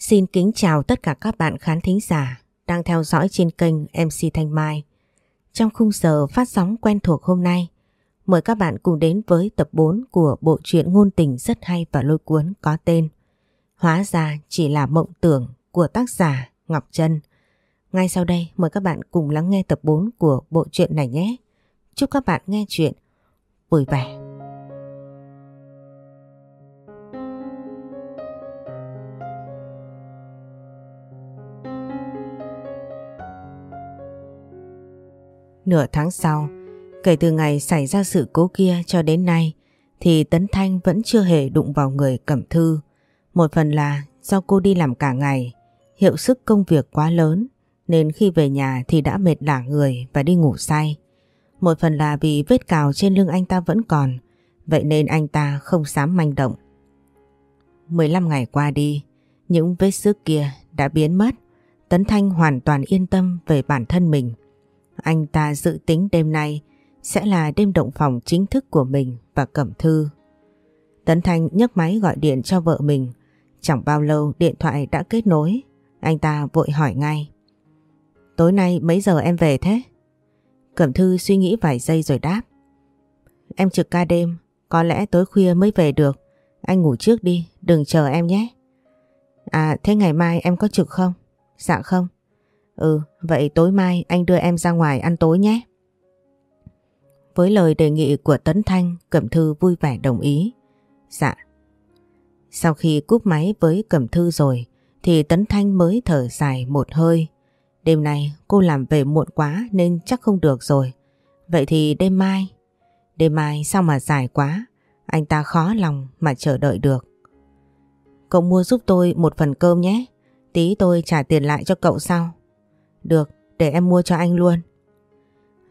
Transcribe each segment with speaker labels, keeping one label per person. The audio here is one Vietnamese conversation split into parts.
Speaker 1: Xin kính chào tất cả các bạn khán thính giả đang theo dõi trên kênh MC Thanh Mai. Trong khung giờ phát sóng quen thuộc hôm nay, mời các bạn cùng đến với tập 4 của bộ truyện ngôn tình rất hay và lôi cuốn có tên Hóa ra chỉ là mộng tưởng của tác giả Ngọc Trân. Ngay sau đây mời các bạn cùng lắng nghe tập 4 của bộ truyện này nhé. Chúc các bạn nghe chuyện vui vẻ. Nửa tháng sau, kể từ ngày xảy ra sự cố kia cho đến nay thì Tấn Thanh vẫn chưa hề đụng vào người Cẩm Thư. Một phần là do cô đi làm cả ngày, hiệu sức công việc quá lớn nên khi về nhà thì đã mệt lả người và đi ngủ say. Một phần là vì vết cào trên lưng anh ta vẫn còn, vậy nên anh ta không dám manh động. 15 ngày qua đi, những vết sức kia đã biến mất. Tấn Thanh hoàn toàn yên tâm về bản thân mình. Anh ta dự tính đêm nay sẽ là đêm động phòng chính thức của mình và Cẩm Thư. Tấn Thanh nhấc máy gọi điện cho vợ mình. Chẳng bao lâu điện thoại đã kết nối. Anh ta vội hỏi ngay. Tối nay mấy giờ em về thế? Cẩm Thư suy nghĩ vài giây rồi đáp. Em trực ca đêm, có lẽ tối khuya mới về được. Anh ngủ trước đi, đừng chờ em nhé. À thế ngày mai em có trực không? Dạ không. Ừ, vậy tối mai anh đưa em ra ngoài ăn tối nhé. Với lời đề nghị của Tấn Thanh, Cẩm Thư vui vẻ đồng ý. Dạ. Sau khi cúp máy với Cẩm Thư rồi, thì Tấn Thanh mới thở dài một hơi. Đêm nay cô làm về muộn quá nên chắc không được rồi. Vậy thì đêm mai? Đêm mai sao mà dài quá? Anh ta khó lòng mà chờ đợi được. Cậu mua giúp tôi một phần cơm nhé. Tí tôi trả tiền lại cho cậu sau. Được, để em mua cho anh luôn.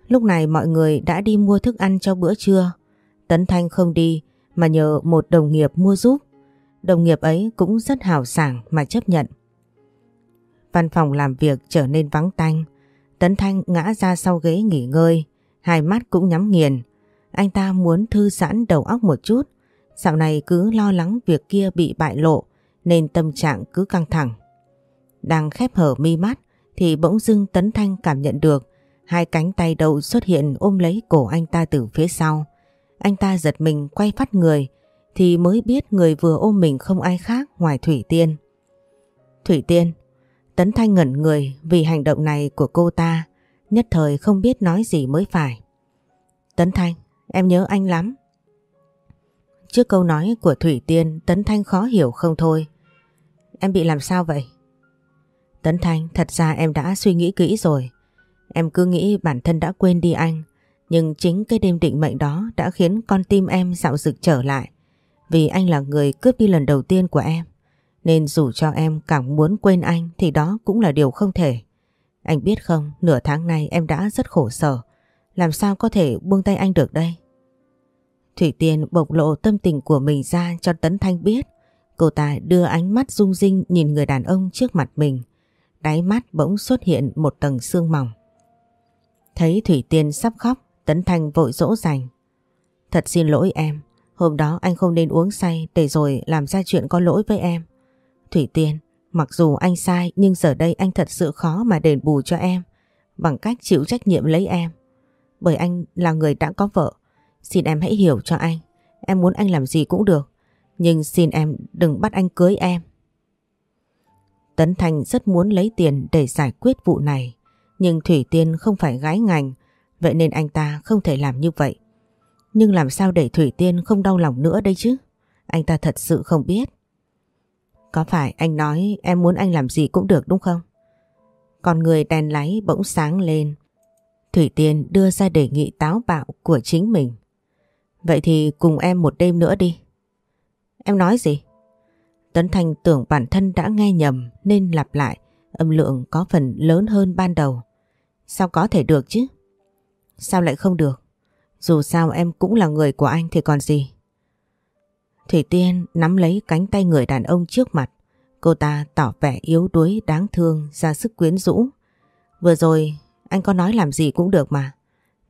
Speaker 1: Lúc này mọi người đã đi mua thức ăn cho bữa trưa. Tấn Thanh không đi mà nhờ một đồng nghiệp mua giúp. Đồng nghiệp ấy cũng rất hào sảng mà chấp nhận. Văn phòng làm việc trở nên vắng tanh. Tấn Thanh ngã ra sau ghế nghỉ ngơi, hai mắt cũng nhắm nghiền. Anh ta muốn thư giãn đầu óc một chút. Dạo này cứ lo lắng việc kia bị bại lộ nên tâm trạng cứ căng thẳng. Đang khép hở mi mắt thì bỗng dưng Tấn Thanh cảm nhận được hai cánh tay đầu xuất hiện ôm lấy cổ anh ta từ phía sau. Anh ta giật mình quay phát người thì mới biết người vừa ôm mình không ai khác ngoài Thủy Tiên. Thủy Tiên, Tấn Thanh ngẩn người vì hành động này của cô ta, nhất thời không biết nói gì mới phải. Tấn Thanh, em nhớ anh lắm. Trước câu nói của Thủy Tiên, Tấn Thanh khó hiểu không thôi. Em bị làm sao vậy? Tấn Thanh, thật ra em đã suy nghĩ kỹ rồi. Em cứ nghĩ bản thân đã quên đi anh, nhưng chính cái đêm định mệnh đó đã khiến con tim em dạo dực trở lại. Vì anh là người cướp đi lần đầu tiên của em. Nên dù cho em càng muốn quên anh thì đó cũng là điều không thể. Anh biết không, nửa tháng nay em đã rất khổ sở. Làm sao có thể buông tay anh được đây? Thủy Tiên bộc lộ tâm tình của mình ra cho Tấn Thanh biết. Cô ta đưa ánh mắt rung rinh nhìn người đàn ông trước mặt mình. Đáy mắt bỗng xuất hiện một tầng sương mỏng. Thấy Thủy Tiên sắp khóc, Tấn Thanh vội dỗ dành. Thật xin lỗi em, hôm đó anh không nên uống say để rồi làm ra chuyện có lỗi với em. Thủy Tiên, mặc dù anh sai nhưng giờ đây anh thật sự khó mà đền bù cho em bằng cách chịu trách nhiệm lấy em. Bởi anh là người đã có vợ, xin em hãy hiểu cho anh. Em muốn anh làm gì cũng được, nhưng xin em đừng bắt anh cưới em. Tấn Thành rất muốn lấy tiền để giải quyết vụ này, nhưng Thủy Tiên không phải gái ngành, vậy nên anh ta không thể làm như vậy. Nhưng làm sao để Thủy Tiên không đau lòng nữa đây chứ? Anh ta thật sự không biết. Có phải anh nói em muốn anh làm gì cũng được đúng không? Còn người đèn láy bỗng sáng lên. Thủy Tiên đưa ra đề nghị táo bạo của chính mình. Vậy thì cùng em một đêm nữa đi. Em nói gì? Tấn Thành tưởng bản thân đã nghe nhầm nên lặp lại, âm lượng có phần lớn hơn ban đầu. Sao có thể được chứ? Sao lại không được? Dù sao em cũng là người của anh thì còn gì? Thủy Tiên nắm lấy cánh tay người đàn ông trước mặt. Cô ta tỏ vẻ yếu đuối đáng thương ra sức quyến rũ. Vừa rồi anh có nói làm gì cũng được mà.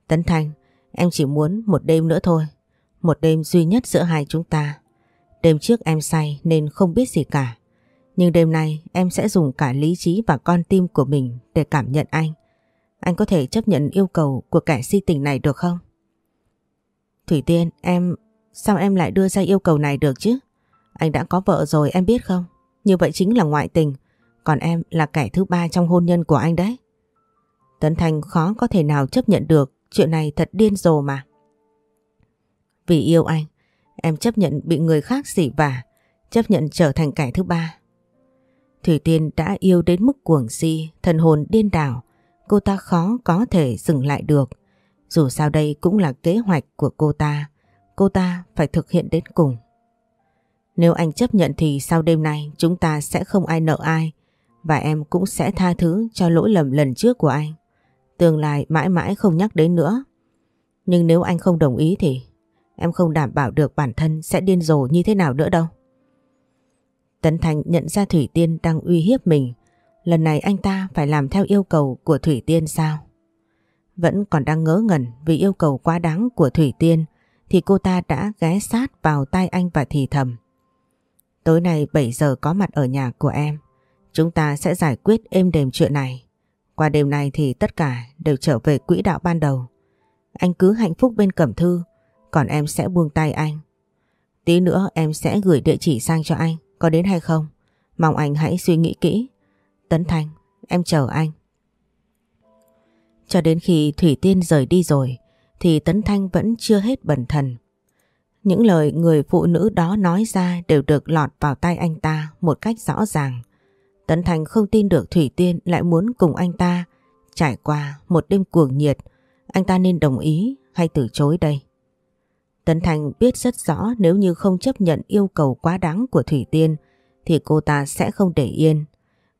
Speaker 1: Tấn thành em chỉ muốn một đêm nữa thôi. Một đêm duy nhất giữa hai chúng ta. Đêm trước em say nên không biết gì cả. Nhưng đêm nay em sẽ dùng cả lý trí và con tim của mình để cảm nhận anh. Anh có thể chấp nhận yêu cầu của kẻ si tình này được không? Thủy Tiên, em... Sao em lại đưa ra yêu cầu này được chứ? Anh đã có vợ rồi em biết không? Như vậy chính là ngoại tình. Còn em là kẻ thứ ba trong hôn nhân của anh đấy. Tấn Thành khó có thể nào chấp nhận được. Chuyện này thật điên rồ mà. Vì yêu anh, em chấp nhận bị người khác xỉ vả, chấp nhận trở thành kẻ thứ ba. Thủy Tiên đã yêu đến mức cuồng si, thần hồn điên đảo, cô ta khó có thể dừng lại được. Dù sao đây cũng là kế hoạch của cô ta, cô ta phải thực hiện đến cùng. Nếu anh chấp nhận thì sau đêm nay chúng ta sẽ không ai nợ ai và em cũng sẽ tha thứ cho lỗi lầm lần trước của anh. Tương lai mãi mãi không nhắc đến nữa. Nhưng nếu anh không đồng ý thì em không đảm bảo được bản thân sẽ điên rồ như thế nào nữa đâu. Tấn Thành nhận ra Thủy Tiên đang uy hiếp mình. Lần này anh ta phải làm theo yêu cầu của Thủy Tiên sao? Vẫn còn đang ngớ ngẩn vì yêu cầu quá đáng của Thủy Tiên thì cô ta đã ghé sát vào tai anh và thì thầm. Tối nay 7 giờ có mặt ở nhà của em. Chúng ta sẽ giải quyết êm đềm chuyện này. Qua đêm nay thì tất cả đều trở về quỹ đạo ban đầu. Anh cứ hạnh phúc bên cẩm thư, còn em sẽ buông tay anh. Tí nữa em sẽ gửi địa chỉ sang cho anh, có đến hay không? Mong anh hãy suy nghĩ kỹ. Tấn Thành, em chờ anh. Cho đến khi Thủy Tiên rời đi rồi, thì Tấn Thanh vẫn chưa hết bần thần. Những lời người phụ nữ đó nói ra đều được lọt vào tay anh ta một cách rõ ràng. Tấn Thành không tin được Thủy Tiên lại muốn cùng anh ta trải qua một đêm cuồng nhiệt. Anh ta nên đồng ý hay từ chối đây? Tấn Thành biết rất rõ nếu như không chấp nhận yêu cầu quá đáng của Thủy Tiên, thì cô ta sẽ không để yên.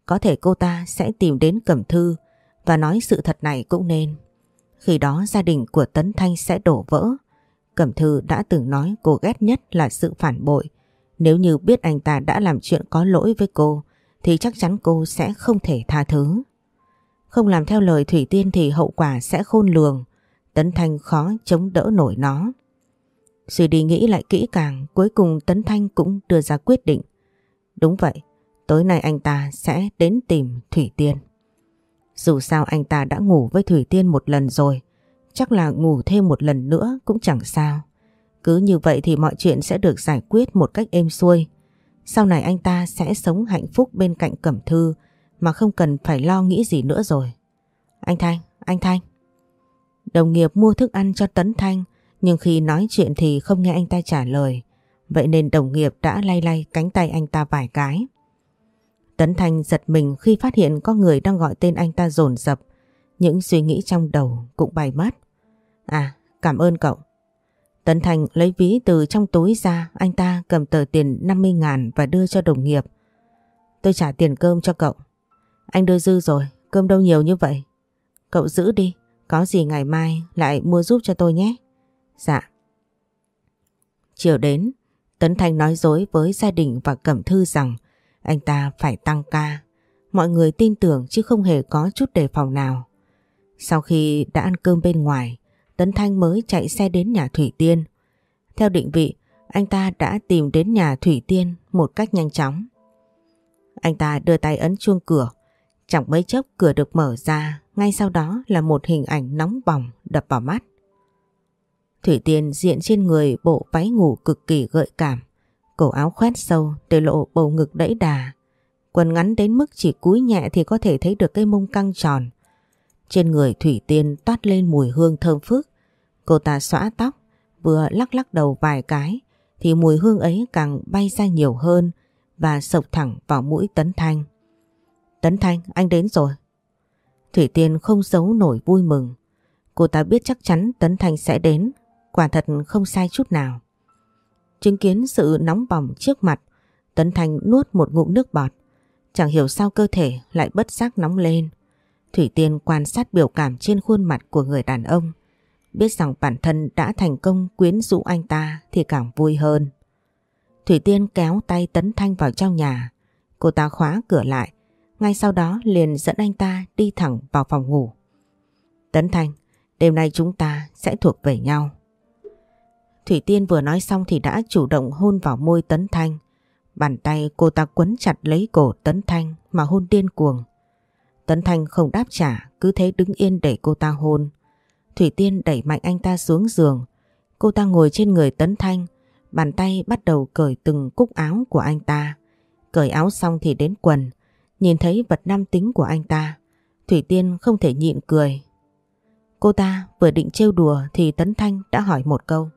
Speaker 1: Có thể cô ta sẽ tìm đến Cẩm Thư và nói sự thật này cũng nên. Khi đó gia đình của Tấn Thanh sẽ đổ vỡ. Cẩm Thư đã từng nói cô ghét nhất là sự phản bội. Nếu như biết anh ta đã làm chuyện có lỗi với cô, thì chắc chắn cô sẽ không thể tha thứ. Không làm theo lời Thủy Tiên thì hậu quả sẽ khôn lường. Tấn Thanh khó chống đỡ nổi nó. Suy đi nghĩ lại kỹ càng, cuối cùng Tấn Thanh cũng đưa ra quyết định. Đúng vậy, tối nay anh ta sẽ đến tìm Thủy Tiên. Dù sao anh ta đã ngủ với Thủy Tiên một lần rồi, chắc là ngủ thêm một lần nữa cũng chẳng sao. Cứ như vậy thì mọi chuyện sẽ được giải quyết một cách êm xuôi. Sau này anh ta sẽ sống hạnh phúc bên cạnh Cẩm Thư mà không cần phải lo nghĩ gì nữa rồi. Anh Thanh, anh Thanh. Đồng nghiệp mua thức ăn cho Tấn Thanh nhưng khi nói chuyện thì không nghe anh ta trả lời. Vậy nên đồng nghiệp đã lay lay cánh tay anh ta vài cái. Tấn Thanh giật mình khi phát hiện có người đang gọi tên anh ta dồn dập. Những suy nghĩ trong đầu cũng bay mất. À, cảm ơn cậu. Tấn Thành lấy ví từ trong túi ra, anh ta cầm tờ tiền 50 ngàn và đưa cho đồng nghiệp. Tôi trả tiền cơm cho cậu. Anh đưa dư rồi, cơm đâu nhiều như vậy. Cậu giữ đi, có gì ngày mai lại mua giúp cho tôi nhé. Dạ. Chiều đến, Tấn Thành nói dối với gia đình và Cẩm Thư rằng anh ta phải tăng ca. Mọi người tin tưởng chứ không hề có chút đề phòng nào. Sau khi đã ăn cơm bên ngoài, Tấn Thanh mới chạy xe đến nhà Thủy Tiên. Theo định vị, anh ta đã tìm đến nhà Thủy Tiên một cách nhanh chóng. Anh ta đưa tay ấn chuông cửa, chẳng mấy chốc cửa được mở ra, ngay sau đó là một hình ảnh nóng bỏng đập vào mắt. Thủy Tiên diện trên người bộ váy ngủ cực kỳ gợi cảm, cổ áo khoét sâu để lộ bầu ngực đẫy đà. Quần ngắn đến mức chỉ cúi nhẹ thì có thể thấy được cái mông căng tròn. Trên người Thủy Tiên toát lên mùi hương thơm phức. Cô ta xõa tóc, vừa lắc lắc đầu vài cái thì mùi hương ấy càng bay ra nhiều hơn và sộc thẳng vào mũi Tấn Thanh. Tấn Thanh, anh đến rồi. Thủy Tiên không giấu nổi vui mừng. Cô ta biết chắc chắn Tấn Thanh sẽ đến, quả thật không sai chút nào. Chứng kiến sự nóng bỏng trước mặt, Tấn Thanh nuốt một ngụm nước bọt. Chẳng hiểu sao cơ thể lại bất giác nóng lên. Thủy Tiên quan sát biểu cảm trên khuôn mặt của người đàn ông. Biết rằng bản thân đã thành công quyến rũ anh ta thì càng vui hơn. Thủy Tiên kéo tay Tấn Thanh vào trong nhà. Cô ta khóa cửa lại. Ngay sau đó liền dẫn anh ta đi thẳng vào phòng ngủ. Tấn Thanh, đêm nay chúng ta sẽ thuộc về nhau. Thủy Tiên vừa nói xong thì đã chủ động hôn vào môi Tấn Thanh. Bàn tay cô ta quấn chặt lấy cổ Tấn Thanh mà hôn điên cuồng. Tấn Thanh không đáp trả, cứ thế đứng yên để cô ta hôn. Thủy Tiên đẩy mạnh anh ta xuống giường. Cô ta ngồi trên người Tấn Thanh, bàn tay bắt đầu cởi từng cúc áo của anh ta. Cởi áo xong thì đến quần, nhìn thấy vật nam tính của anh ta. Thủy Tiên không thể nhịn cười. Cô ta vừa định trêu đùa thì Tấn Thanh đã hỏi một câu.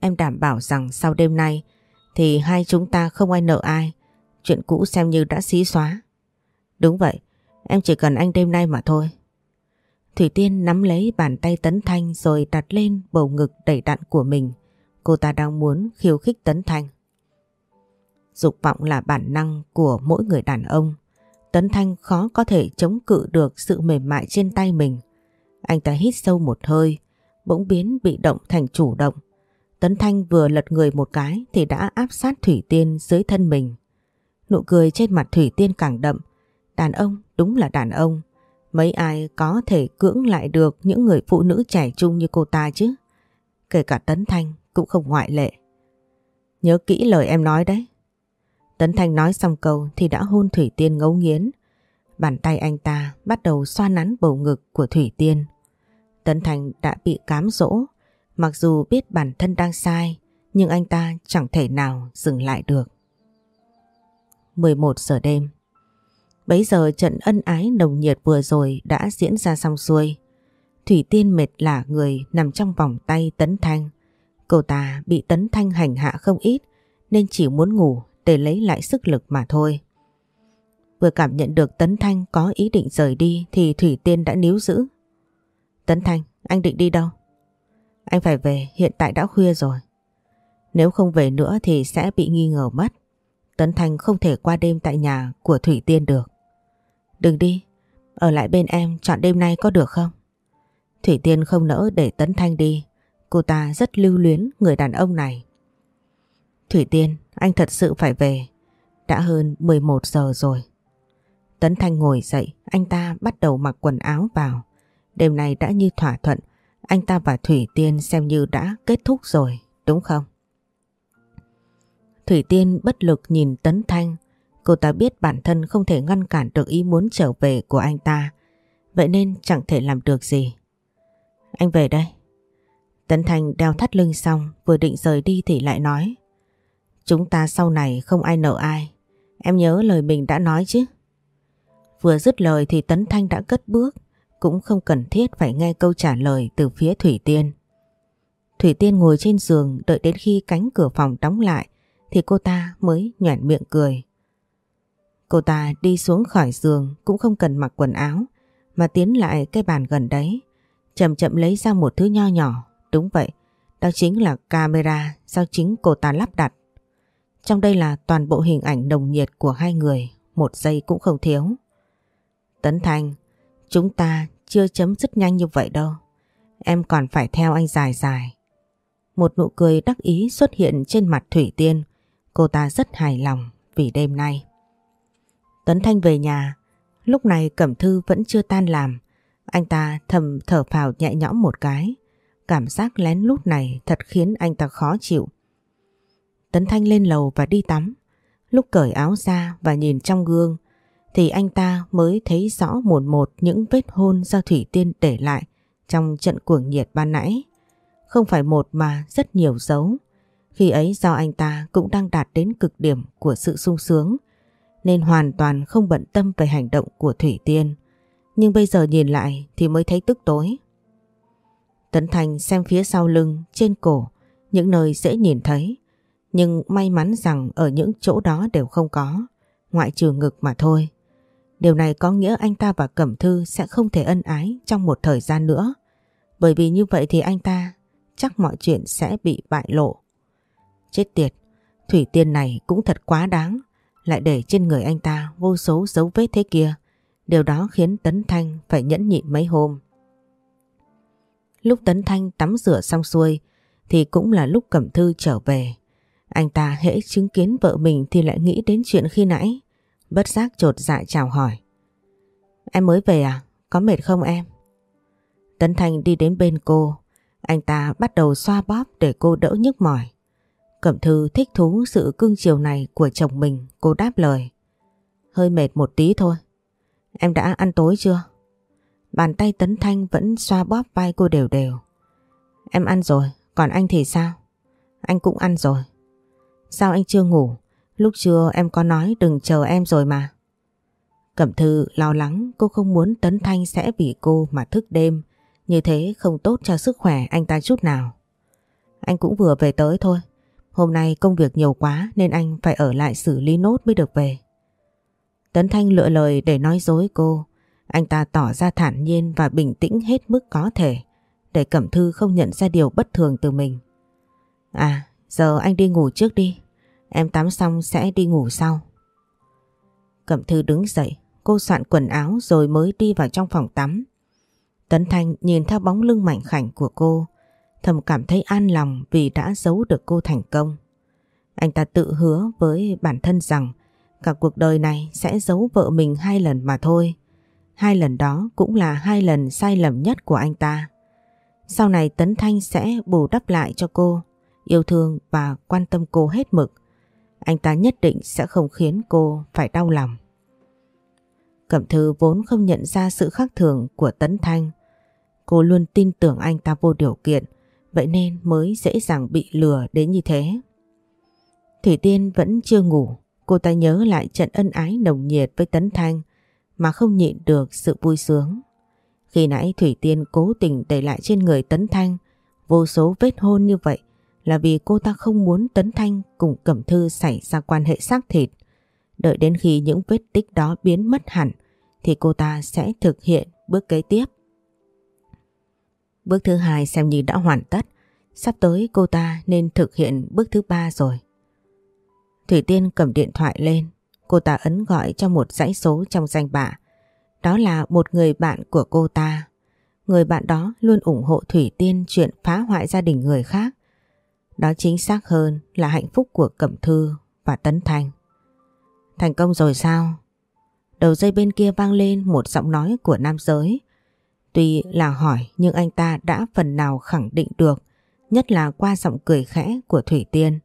Speaker 1: Em đảm bảo rằng sau đêm nay thì hai chúng ta không ai nợ ai. Chuyện cũ xem như đã xí xóa. Đúng vậy, em chỉ cần anh đêm nay mà thôi. Thủy Tiên nắm lấy bàn tay Tấn Thanh rồi đặt lên bầu ngực đầy đặn của mình. Cô ta đang muốn khiêu khích Tấn Thanh. Dục vọng là bản năng của mỗi người đàn ông. Tấn Thanh khó có thể chống cự được sự mềm mại trên tay mình. Anh ta hít sâu một hơi, bỗng biến bị động thành chủ động. Tấn Thanh vừa lật người một cái thì đã áp sát Thủy Tiên dưới thân mình. Nụ cười trên mặt Thủy Tiên càng đậm. Đàn ông đúng là đàn ông. Mấy ai có thể cưỡng lại được những người phụ nữ trẻ trung như cô ta chứ? Kể cả Tấn Thanh cũng không ngoại lệ. Nhớ kỹ lời em nói đấy. Tấn Thanh nói xong câu thì đã hôn Thủy Tiên ngấu nghiến. Bàn tay anh ta bắt đầu xoa nắn bầu ngực của Thủy Tiên. Tấn Thanh đã bị cám dỗ, mặc dù biết bản thân đang sai, nhưng anh ta chẳng thể nào dừng lại được. 11 giờ đêm Bấy giờ trận ân ái nồng nhiệt vừa rồi đã diễn ra xong xuôi. Thủy Tiên mệt lả người nằm trong vòng tay Tấn Thanh. Cô ta bị Tấn Thanh hành hạ không ít nên chỉ muốn ngủ để lấy lại sức lực mà thôi. Vừa cảm nhận được Tấn Thanh có ý định rời đi thì Thủy Tiên đã níu giữ. Tấn Thanh, anh định đi đâu? Anh phải về, hiện tại đã khuya rồi. Nếu không về nữa thì sẽ bị nghi ngờ mất. Tấn Thanh không thể qua đêm tại nhà của Thủy Tiên được. Đừng đi, ở lại bên em chọn đêm nay có được không? Thủy Tiên không nỡ để Tấn Thanh đi. Cô ta rất lưu luyến người đàn ông này. Thủy Tiên, anh thật sự phải về. Đã hơn 11 giờ rồi. Tấn Thanh ngồi dậy, anh ta bắt đầu mặc quần áo vào. Đêm này đã như thỏa thuận, anh ta và Thủy Tiên xem như đã kết thúc rồi, đúng không? Thủy Tiên bất lực nhìn Tấn Thanh, cô ta biết bản thân không thể ngăn cản được ý muốn trở về của anh ta, vậy nên chẳng thể làm được gì. Anh về đây. Tấn Thanh đeo thắt lưng xong, vừa định rời đi thì lại nói. Chúng ta sau này không ai nợ ai, em nhớ lời mình đã nói chứ. Vừa dứt lời thì Tấn Thanh đã cất bước, cũng không cần thiết phải nghe câu trả lời từ phía Thủy Tiên. Thủy Tiên ngồi trên giường đợi đến khi cánh cửa phòng đóng lại thì cô ta mới nhoẻn miệng cười. Cô ta đi xuống khỏi giường cũng không cần mặc quần áo mà tiến lại cái bàn gần đấy. Chậm chậm lấy ra một thứ nho nhỏ. Đúng vậy, đó chính là camera do chính cô ta lắp đặt. Trong đây là toàn bộ hình ảnh nồng nhiệt của hai người, một giây cũng không thiếu. Tấn Thành, chúng ta chưa chấm dứt nhanh như vậy đâu. Em còn phải theo anh dài dài. Một nụ cười đắc ý xuất hiện trên mặt Thủy Tiên. Cô ta rất hài lòng vì đêm nay. Tấn Thanh về nhà. Lúc này Cẩm Thư vẫn chưa tan làm. Anh ta thầm thở phào nhẹ nhõm một cái. Cảm giác lén lút này thật khiến anh ta khó chịu. Tấn Thanh lên lầu và đi tắm. Lúc cởi áo ra và nhìn trong gương thì anh ta mới thấy rõ một một những vết hôn do Thủy Tiên để lại trong trận cuồng nhiệt ban nãy. Không phải một mà rất nhiều dấu. Khi ấy do anh ta cũng đang đạt đến cực điểm của sự sung sướng nên hoàn toàn không bận tâm về hành động của Thủy Tiên. Nhưng bây giờ nhìn lại thì mới thấy tức tối. Tấn Thành xem phía sau lưng, trên cổ, những nơi dễ nhìn thấy. Nhưng may mắn rằng ở những chỗ đó đều không có, ngoại trừ ngực mà thôi. Điều này có nghĩa anh ta và Cẩm Thư sẽ không thể ân ái trong một thời gian nữa. Bởi vì như vậy thì anh ta chắc mọi chuyện sẽ bị bại lộ. Chết tiệt, Thủy Tiên này cũng thật quá đáng. Lại để trên người anh ta vô số dấu vết thế kia. Điều đó khiến Tấn Thanh phải nhẫn nhịn mấy hôm. Lúc Tấn Thanh tắm rửa xong xuôi thì cũng là lúc Cẩm Thư trở về. Anh ta hễ chứng kiến vợ mình thì lại nghĩ đến chuyện khi nãy. Bất giác trột dạ chào hỏi. Em mới về à? Có mệt không em? Tấn Thanh đi đến bên cô. Anh ta bắt đầu xoa bóp để cô đỡ nhức mỏi. Cẩm Thư thích thú sự cưng chiều này của chồng mình, cô đáp lời. Hơi mệt một tí thôi. Em đã ăn tối chưa? Bàn tay Tấn Thanh vẫn xoa bóp vai cô đều đều. Em ăn rồi, còn anh thì sao? Anh cũng ăn rồi. Sao anh chưa ngủ? Lúc trưa em có nói đừng chờ em rồi mà. Cẩm Thư lo lắng cô không muốn Tấn Thanh sẽ vì cô mà thức đêm. Như thế không tốt cho sức khỏe anh ta chút nào. Anh cũng vừa về tới thôi. Hôm nay công việc nhiều quá nên anh phải ở lại xử lý nốt mới được về. Tấn Thanh lựa lời để nói dối cô. Anh ta tỏ ra thản nhiên và bình tĩnh hết mức có thể để Cẩm Thư không nhận ra điều bất thường từ mình. À, giờ anh đi ngủ trước đi. Em tắm xong sẽ đi ngủ sau. Cẩm Thư đứng dậy, cô soạn quần áo rồi mới đi vào trong phòng tắm. Tấn Thanh nhìn theo bóng lưng mảnh khảnh của cô, thầm cảm thấy an lòng vì đã giấu được cô thành công. Anh ta tự hứa với bản thân rằng cả cuộc đời này sẽ giấu vợ mình hai lần mà thôi. Hai lần đó cũng là hai lần sai lầm nhất của anh ta. Sau này Tấn Thanh sẽ bù đắp lại cho cô, yêu thương và quan tâm cô hết mực. Anh ta nhất định sẽ không khiến cô phải đau lòng. Cẩm Thư vốn không nhận ra sự khác thường của Tấn Thanh. Cô luôn tin tưởng anh ta vô điều kiện, vậy nên mới dễ dàng bị lừa đến như thế. Thủy Tiên vẫn chưa ngủ, cô ta nhớ lại trận ân ái nồng nhiệt với Tấn Thanh mà không nhịn được sự vui sướng. Khi nãy Thủy Tiên cố tình để lại trên người Tấn Thanh vô số vết hôn như vậy là vì cô ta không muốn Tấn Thanh cùng Cẩm Thư xảy ra quan hệ xác thịt. Đợi đến khi những vết tích đó biến mất hẳn thì cô ta sẽ thực hiện bước kế tiếp. Bước thứ hai xem như đã hoàn tất, sắp tới cô ta nên thực hiện bước thứ ba rồi. Thủy Tiên cầm điện thoại lên, cô ta ấn gọi cho một dãy số trong danh bạ. Đó là một người bạn của cô ta. Người bạn đó luôn ủng hộ Thủy Tiên chuyện phá hoại gia đình người khác. Đó chính xác hơn là hạnh phúc của Cẩm Thư và Tấn thành Thành công rồi sao? Đầu dây bên kia vang lên một giọng nói của nam giới. Tuy là hỏi nhưng anh ta đã phần nào khẳng định được, nhất là qua giọng cười khẽ của Thủy Tiên.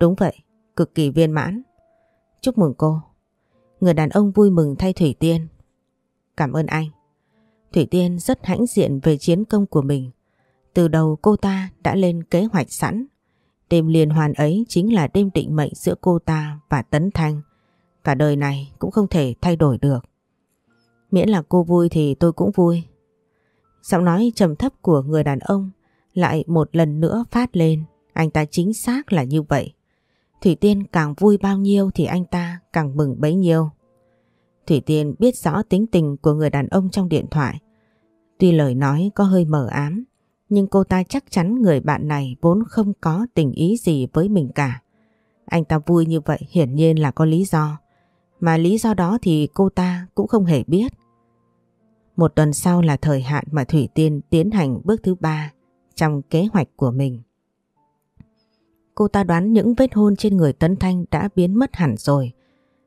Speaker 1: Đúng vậy, cực kỳ viên mãn. Chúc mừng cô. Người đàn ông vui mừng thay Thủy Tiên. Cảm ơn anh. Thủy Tiên rất hãnh diện về chiến công của mình. Từ đầu cô ta đã lên kế hoạch sẵn. Đêm liên hoàn ấy chính là đêm định mệnh giữa cô ta và Tấn Thanh. Cả đời này cũng không thể thay đổi được. Miễn là cô vui thì tôi cũng vui. Giọng nói trầm thấp của người đàn ông lại một lần nữa phát lên. Anh ta chính xác là như vậy. Thủy Tiên càng vui bao nhiêu thì anh ta càng mừng bấy nhiêu. Thủy Tiên biết rõ tính tình của người đàn ông trong điện thoại. Tuy lời nói có hơi mờ ám, nhưng cô ta chắc chắn người bạn này vốn không có tình ý gì với mình cả. Anh ta vui như vậy hiển nhiên là có lý do. Mà lý do đó thì cô ta cũng không hề biết. Một tuần sau là thời hạn mà Thủy Tiên tiến hành bước thứ ba trong kế hoạch của mình. Cô ta đoán những vết hôn trên người Tấn Thanh đã biến mất hẳn rồi.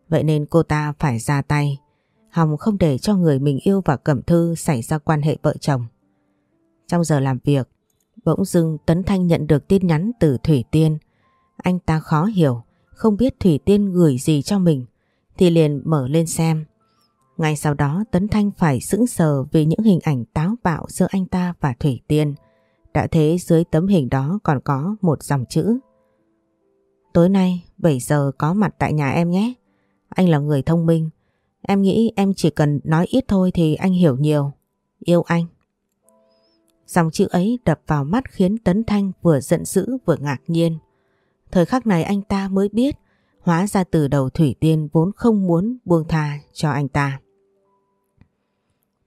Speaker 1: Vậy nên cô ta phải ra tay. Hồng không để cho người mình yêu và Cẩm Thư xảy ra quan hệ vợ chồng. Trong giờ làm việc, bỗng dưng Tấn Thanh nhận được tin nhắn từ Thủy Tiên. Anh ta khó hiểu, không biết Thủy Tiên gửi gì cho mình thì liền mở lên xem. Ngay sau đó Tấn Thanh phải sững sờ vì những hình ảnh táo bạo giữa anh ta và Thủy Tiên. Đã thế dưới tấm hình đó còn có một dòng chữ. Tối nay 7 giờ có mặt tại nhà em nhé. Anh là người thông minh. Em nghĩ em chỉ cần nói ít thôi thì anh hiểu nhiều. Yêu anh. Dòng chữ ấy đập vào mắt khiến Tấn Thanh vừa giận dữ vừa ngạc nhiên. Thời khắc này anh ta mới biết, Hóa ra từ đầu Thủy Tiên vốn không muốn buông tha cho anh ta.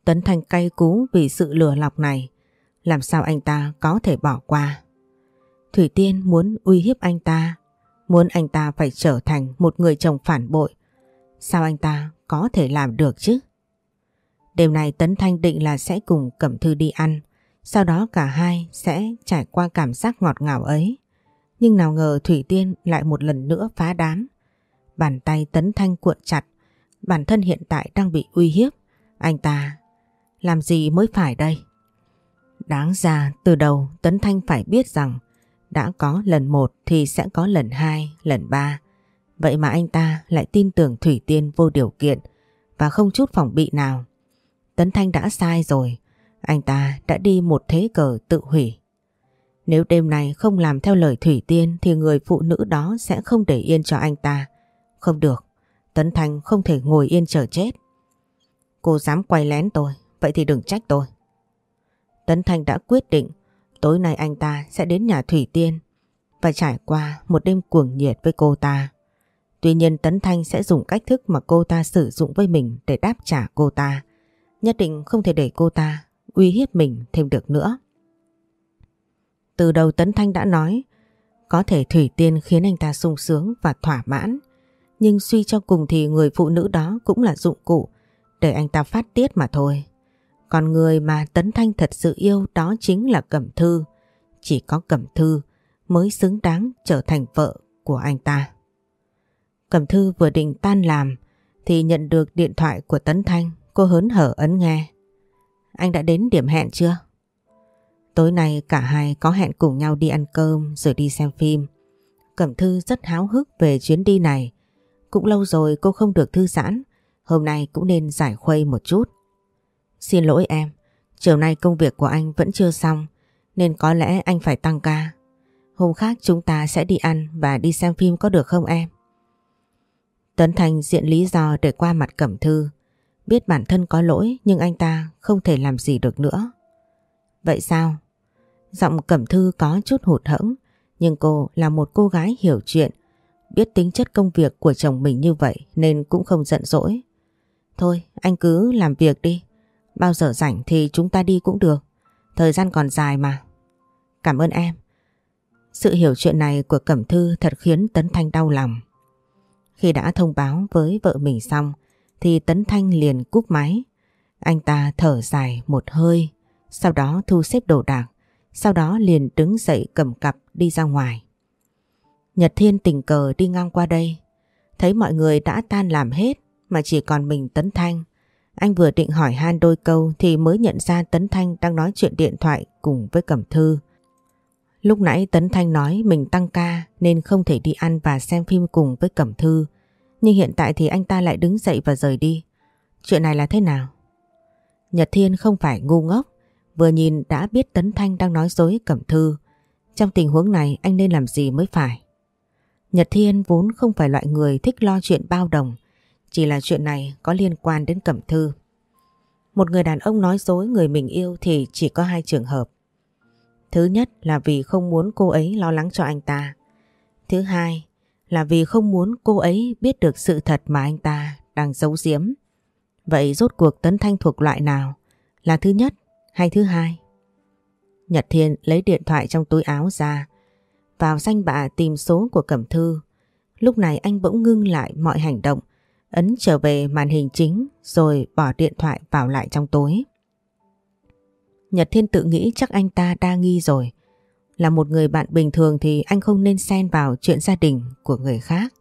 Speaker 1: Tấn Thanh cay cú vì sự lừa lọc này. Làm sao anh ta có thể bỏ qua? Thủy Tiên muốn uy hiếp anh ta. Muốn anh ta phải trở thành một người chồng phản bội. Sao anh ta có thể làm được chứ? Đêm nay Tấn Thanh định là sẽ cùng Cẩm Thư đi ăn. Sau đó cả hai sẽ trải qua cảm giác ngọt ngào ấy. Nhưng nào ngờ Thủy Tiên lại một lần nữa phá đám. Bàn tay Tấn Thanh cuộn chặt. Bản thân hiện tại đang bị uy hiếp. Anh ta làm gì mới phải đây? Đáng ra từ đầu Tấn Thanh phải biết rằng Đã có lần một thì sẽ có lần hai, lần ba. Vậy mà anh ta lại tin tưởng Thủy Tiên vô điều kiện và không chút phòng bị nào. Tấn Thanh đã sai rồi, anh ta đã đi một thế cờ tự hủy. Nếu đêm này không làm theo lời Thủy Tiên thì người phụ nữ đó sẽ không để yên cho anh ta. Không được, Tấn thành không thể ngồi yên chờ chết. Cô dám quay lén tôi, vậy thì đừng trách tôi. Tấn thành đã quyết định tối nay anh ta sẽ đến nhà Thủy Tiên và trải qua một đêm cuồng nhiệt với cô ta. Tuy nhiên Tấn Thanh sẽ dùng cách thức mà cô ta sử dụng với mình để đáp trả cô ta. Nhất định không thể để cô ta uy hiếp mình thêm được nữa. Từ đầu Tấn Thanh đã nói, có thể Thủy Tiên khiến anh ta sung sướng và thỏa mãn, nhưng suy cho cùng thì người phụ nữ đó cũng là dụng cụ để anh ta phát tiết mà thôi. Còn người mà Tấn Thanh thật sự yêu đó chính là Cẩm Thư. Chỉ có Cẩm Thư mới xứng đáng trở thành vợ của anh ta. Cẩm Thư vừa định tan làm thì nhận được điện thoại của Tấn Thanh. Cô hớn hở ấn nghe. Anh đã đến điểm hẹn chưa? Tối nay cả hai có hẹn cùng nhau đi ăn cơm rồi đi xem phim. Cẩm Thư rất háo hức về chuyến đi này. Cũng lâu rồi cô không được thư giãn. Hôm nay cũng nên giải khuây một chút. Xin lỗi em, chiều nay công việc của anh vẫn chưa xong nên có lẽ anh phải tăng ca. Hôm khác chúng ta sẽ đi ăn và đi xem phim có được không em? Tấn Thành diện lý do để qua mặt Cẩm Thư. Biết bản thân có lỗi, nhưng anh ta không thể làm gì được nữa. Vậy sao? Giọng Cẩm Thư có chút hụt hẫng, nhưng cô là một cô gái hiểu chuyện biết tính chất công việc của chồng mình như vậy nên cũng không giận dỗi. Thôi, anh cứ làm việc đi. Bao giờ rảnh thì chúng ta đi cũng được. Thời gian còn dài mà. Cảm ơn em. Sự hiểu chuyện này của Cẩm Thư thật khiến Tấn Thanh đau lòng. Khi đã thông báo với vợ mình xong thì Tấn Thanh liền cúp máy. Anh ta thở dài một hơi, sau đó thu xếp đồ đạc, sau đó liền đứng dậy cầm cặp đi ra ngoài. Nhật Thiên tình cờ đi ngang qua đây, thấy mọi người đã tan làm hết mà chỉ còn mình Tấn Thanh. Anh vừa định hỏi han đôi câu thì mới nhận ra Tấn Thanh đang nói chuyện điện thoại cùng với Cẩm Thư. Lúc nãy Tấn Thanh nói mình tăng ca nên không thể đi ăn và xem phim cùng với Cẩm Thư. Nhưng hiện tại thì anh ta lại đứng dậy và rời đi. Chuyện này là thế nào? Nhật Thiên không phải ngu ngốc, vừa nhìn đã biết Tấn Thanh đang nói dối Cẩm Thư. Trong tình huống này anh nên làm gì mới phải? Nhật Thiên vốn không phải loại người thích lo chuyện bao đồng, chỉ là chuyện này có liên quan đến Cẩm Thư. Một người đàn ông nói dối người mình yêu thì chỉ có hai trường hợp. Thứ nhất là vì không muốn cô ấy lo lắng cho anh ta. Thứ hai là vì không muốn cô ấy biết được sự thật mà anh ta đang giấu giếm. Vậy rốt cuộc Tấn Thanh thuộc loại nào? Là thứ nhất hay thứ hai? Nhật Thiên lấy điện thoại trong túi áo ra, vào danh bạ tìm số của Cẩm Thư. Lúc này anh bỗng ngưng lại mọi hành động, ấn trở về màn hình chính rồi bỏ điện thoại vào lại trong túi. Nhật Thiên tự nghĩ chắc anh ta đa nghi rồi. Là một người bạn bình thường thì anh không nên xen vào chuyện gia đình của người khác.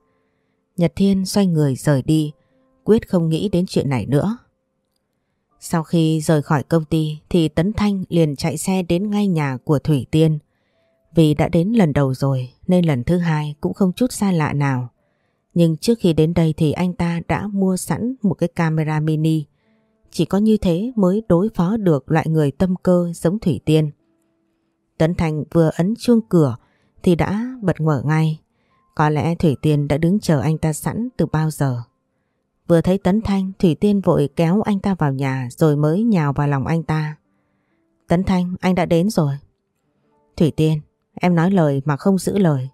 Speaker 1: Nhật Thiên xoay người rời đi, quyết không nghĩ đến chuyện này nữa. Sau khi rời khỏi công ty thì Tấn Thanh liền chạy xe đến ngay nhà của Thủy Tiên. Vì đã đến lần đầu rồi nên lần thứ hai cũng không chút xa lạ nào. Nhưng trước khi đến đây thì anh ta đã mua sẵn một cái camera mini. Chỉ có như thế mới đối phó được loại người tâm cơ giống Thủy Tiên. Tấn Thành vừa ấn chuông cửa thì đã bật mở ngay. Có lẽ Thủy Tiên đã đứng chờ anh ta sẵn từ bao giờ. Vừa thấy Tấn Thanh, Thủy Tiên vội kéo anh ta vào nhà rồi mới nhào vào lòng anh ta. Tấn Thanh, anh đã đến rồi. Thủy Tiên, em nói lời mà không giữ lời.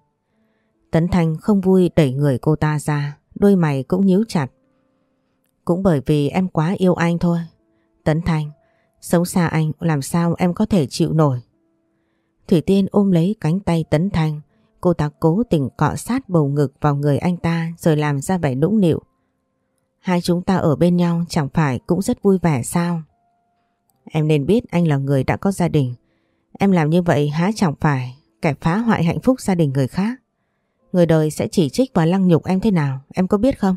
Speaker 1: Tấn Thanh không vui đẩy người cô ta ra, đôi mày cũng nhíu chặt. Cũng bởi vì em quá yêu anh thôi. Tấn Thanh, sống xa anh làm sao em có thể chịu nổi. Thủy Tiên ôm lấy cánh tay Tấn Thanh, cô ta cố tình cọ sát bầu ngực vào người anh ta rồi làm ra vẻ nũng nịu. Hai chúng ta ở bên nhau chẳng phải cũng rất vui vẻ sao? Em nên biết anh là người đã có gia đình. Em làm như vậy há chẳng phải kẻ phá hoại hạnh phúc gia đình người khác. Người đời sẽ chỉ trích và lăng nhục em thế nào, em có biết không?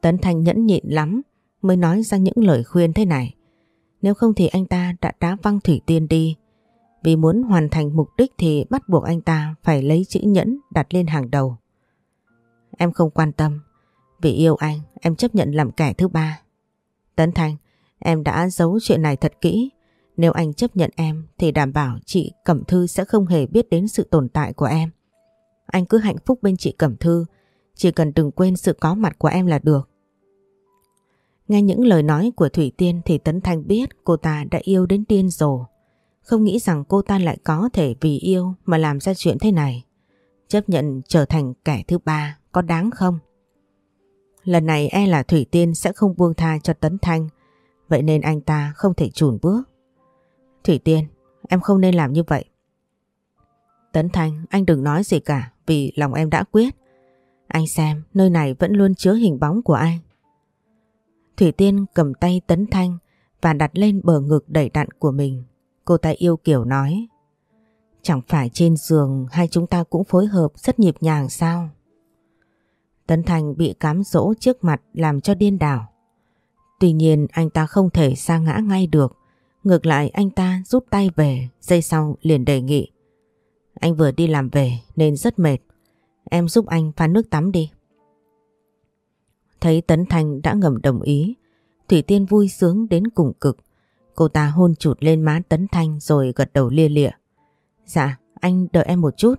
Speaker 1: Tấn Thành nhẫn nhịn lắm mới nói ra những lời khuyên thế này. Nếu không thì anh ta đã đá văng Thủy Tiên đi. Vì muốn hoàn thành mục đích thì bắt buộc anh ta phải lấy chữ nhẫn đặt lên hàng đầu. Em không quan tâm. Vì yêu anh, em chấp nhận làm kẻ thứ ba. Tấn Thành, em đã giấu chuyện này thật kỹ. Nếu anh chấp nhận em thì đảm bảo chị Cẩm Thư sẽ không hề biết đến sự tồn tại của em. Anh cứ hạnh phúc bên chị Cẩm Thư, chỉ cần đừng quên sự có mặt của em là được. Nghe những lời nói của Thủy Tiên thì Tấn Thanh biết cô ta đã yêu đến điên rồi không nghĩ rằng cô ta lại có thể vì yêu mà làm ra chuyện thế này. Chấp nhận trở thành kẻ thứ ba có đáng không? Lần này e là Thủy Tiên sẽ không buông tha cho Tấn Thanh. Vậy nên anh ta không thể chùn bước. Thủy Tiên, Em không nên làm như vậy. Tấn Thanh, anh đừng nói gì cả, Vì lòng em đã quyết. Anh xem, nơi này vẫn luôn chứa hình bóng của anh Thủy Tiên cầm tay Tấn Thanh Và đặt lên bờ ngực đầy đặn của mình. Cô ta yêu kiểu nói Chẳng phải trên giường hai chúng ta cũng phối hợp rất nhịp nhàng sao? Tấn Thành bị cám dỗ trước mặt làm cho điên đảo. Tuy nhiên anh ta không thể sa ngã ngay được. Ngược lại anh ta rút tay về, giây sau liền đề nghị. Anh vừa đi làm về nên rất mệt. Em giúp anh pha nước tắm đi. Thấy Tấn Thành đã ngầm đồng ý, Thủy Tiên vui sướng đến cùng cực. Cô ta hôn chụt lên má Tấn Thanh rồi gật đầu lia lịa. Dạ, anh đợi em một chút.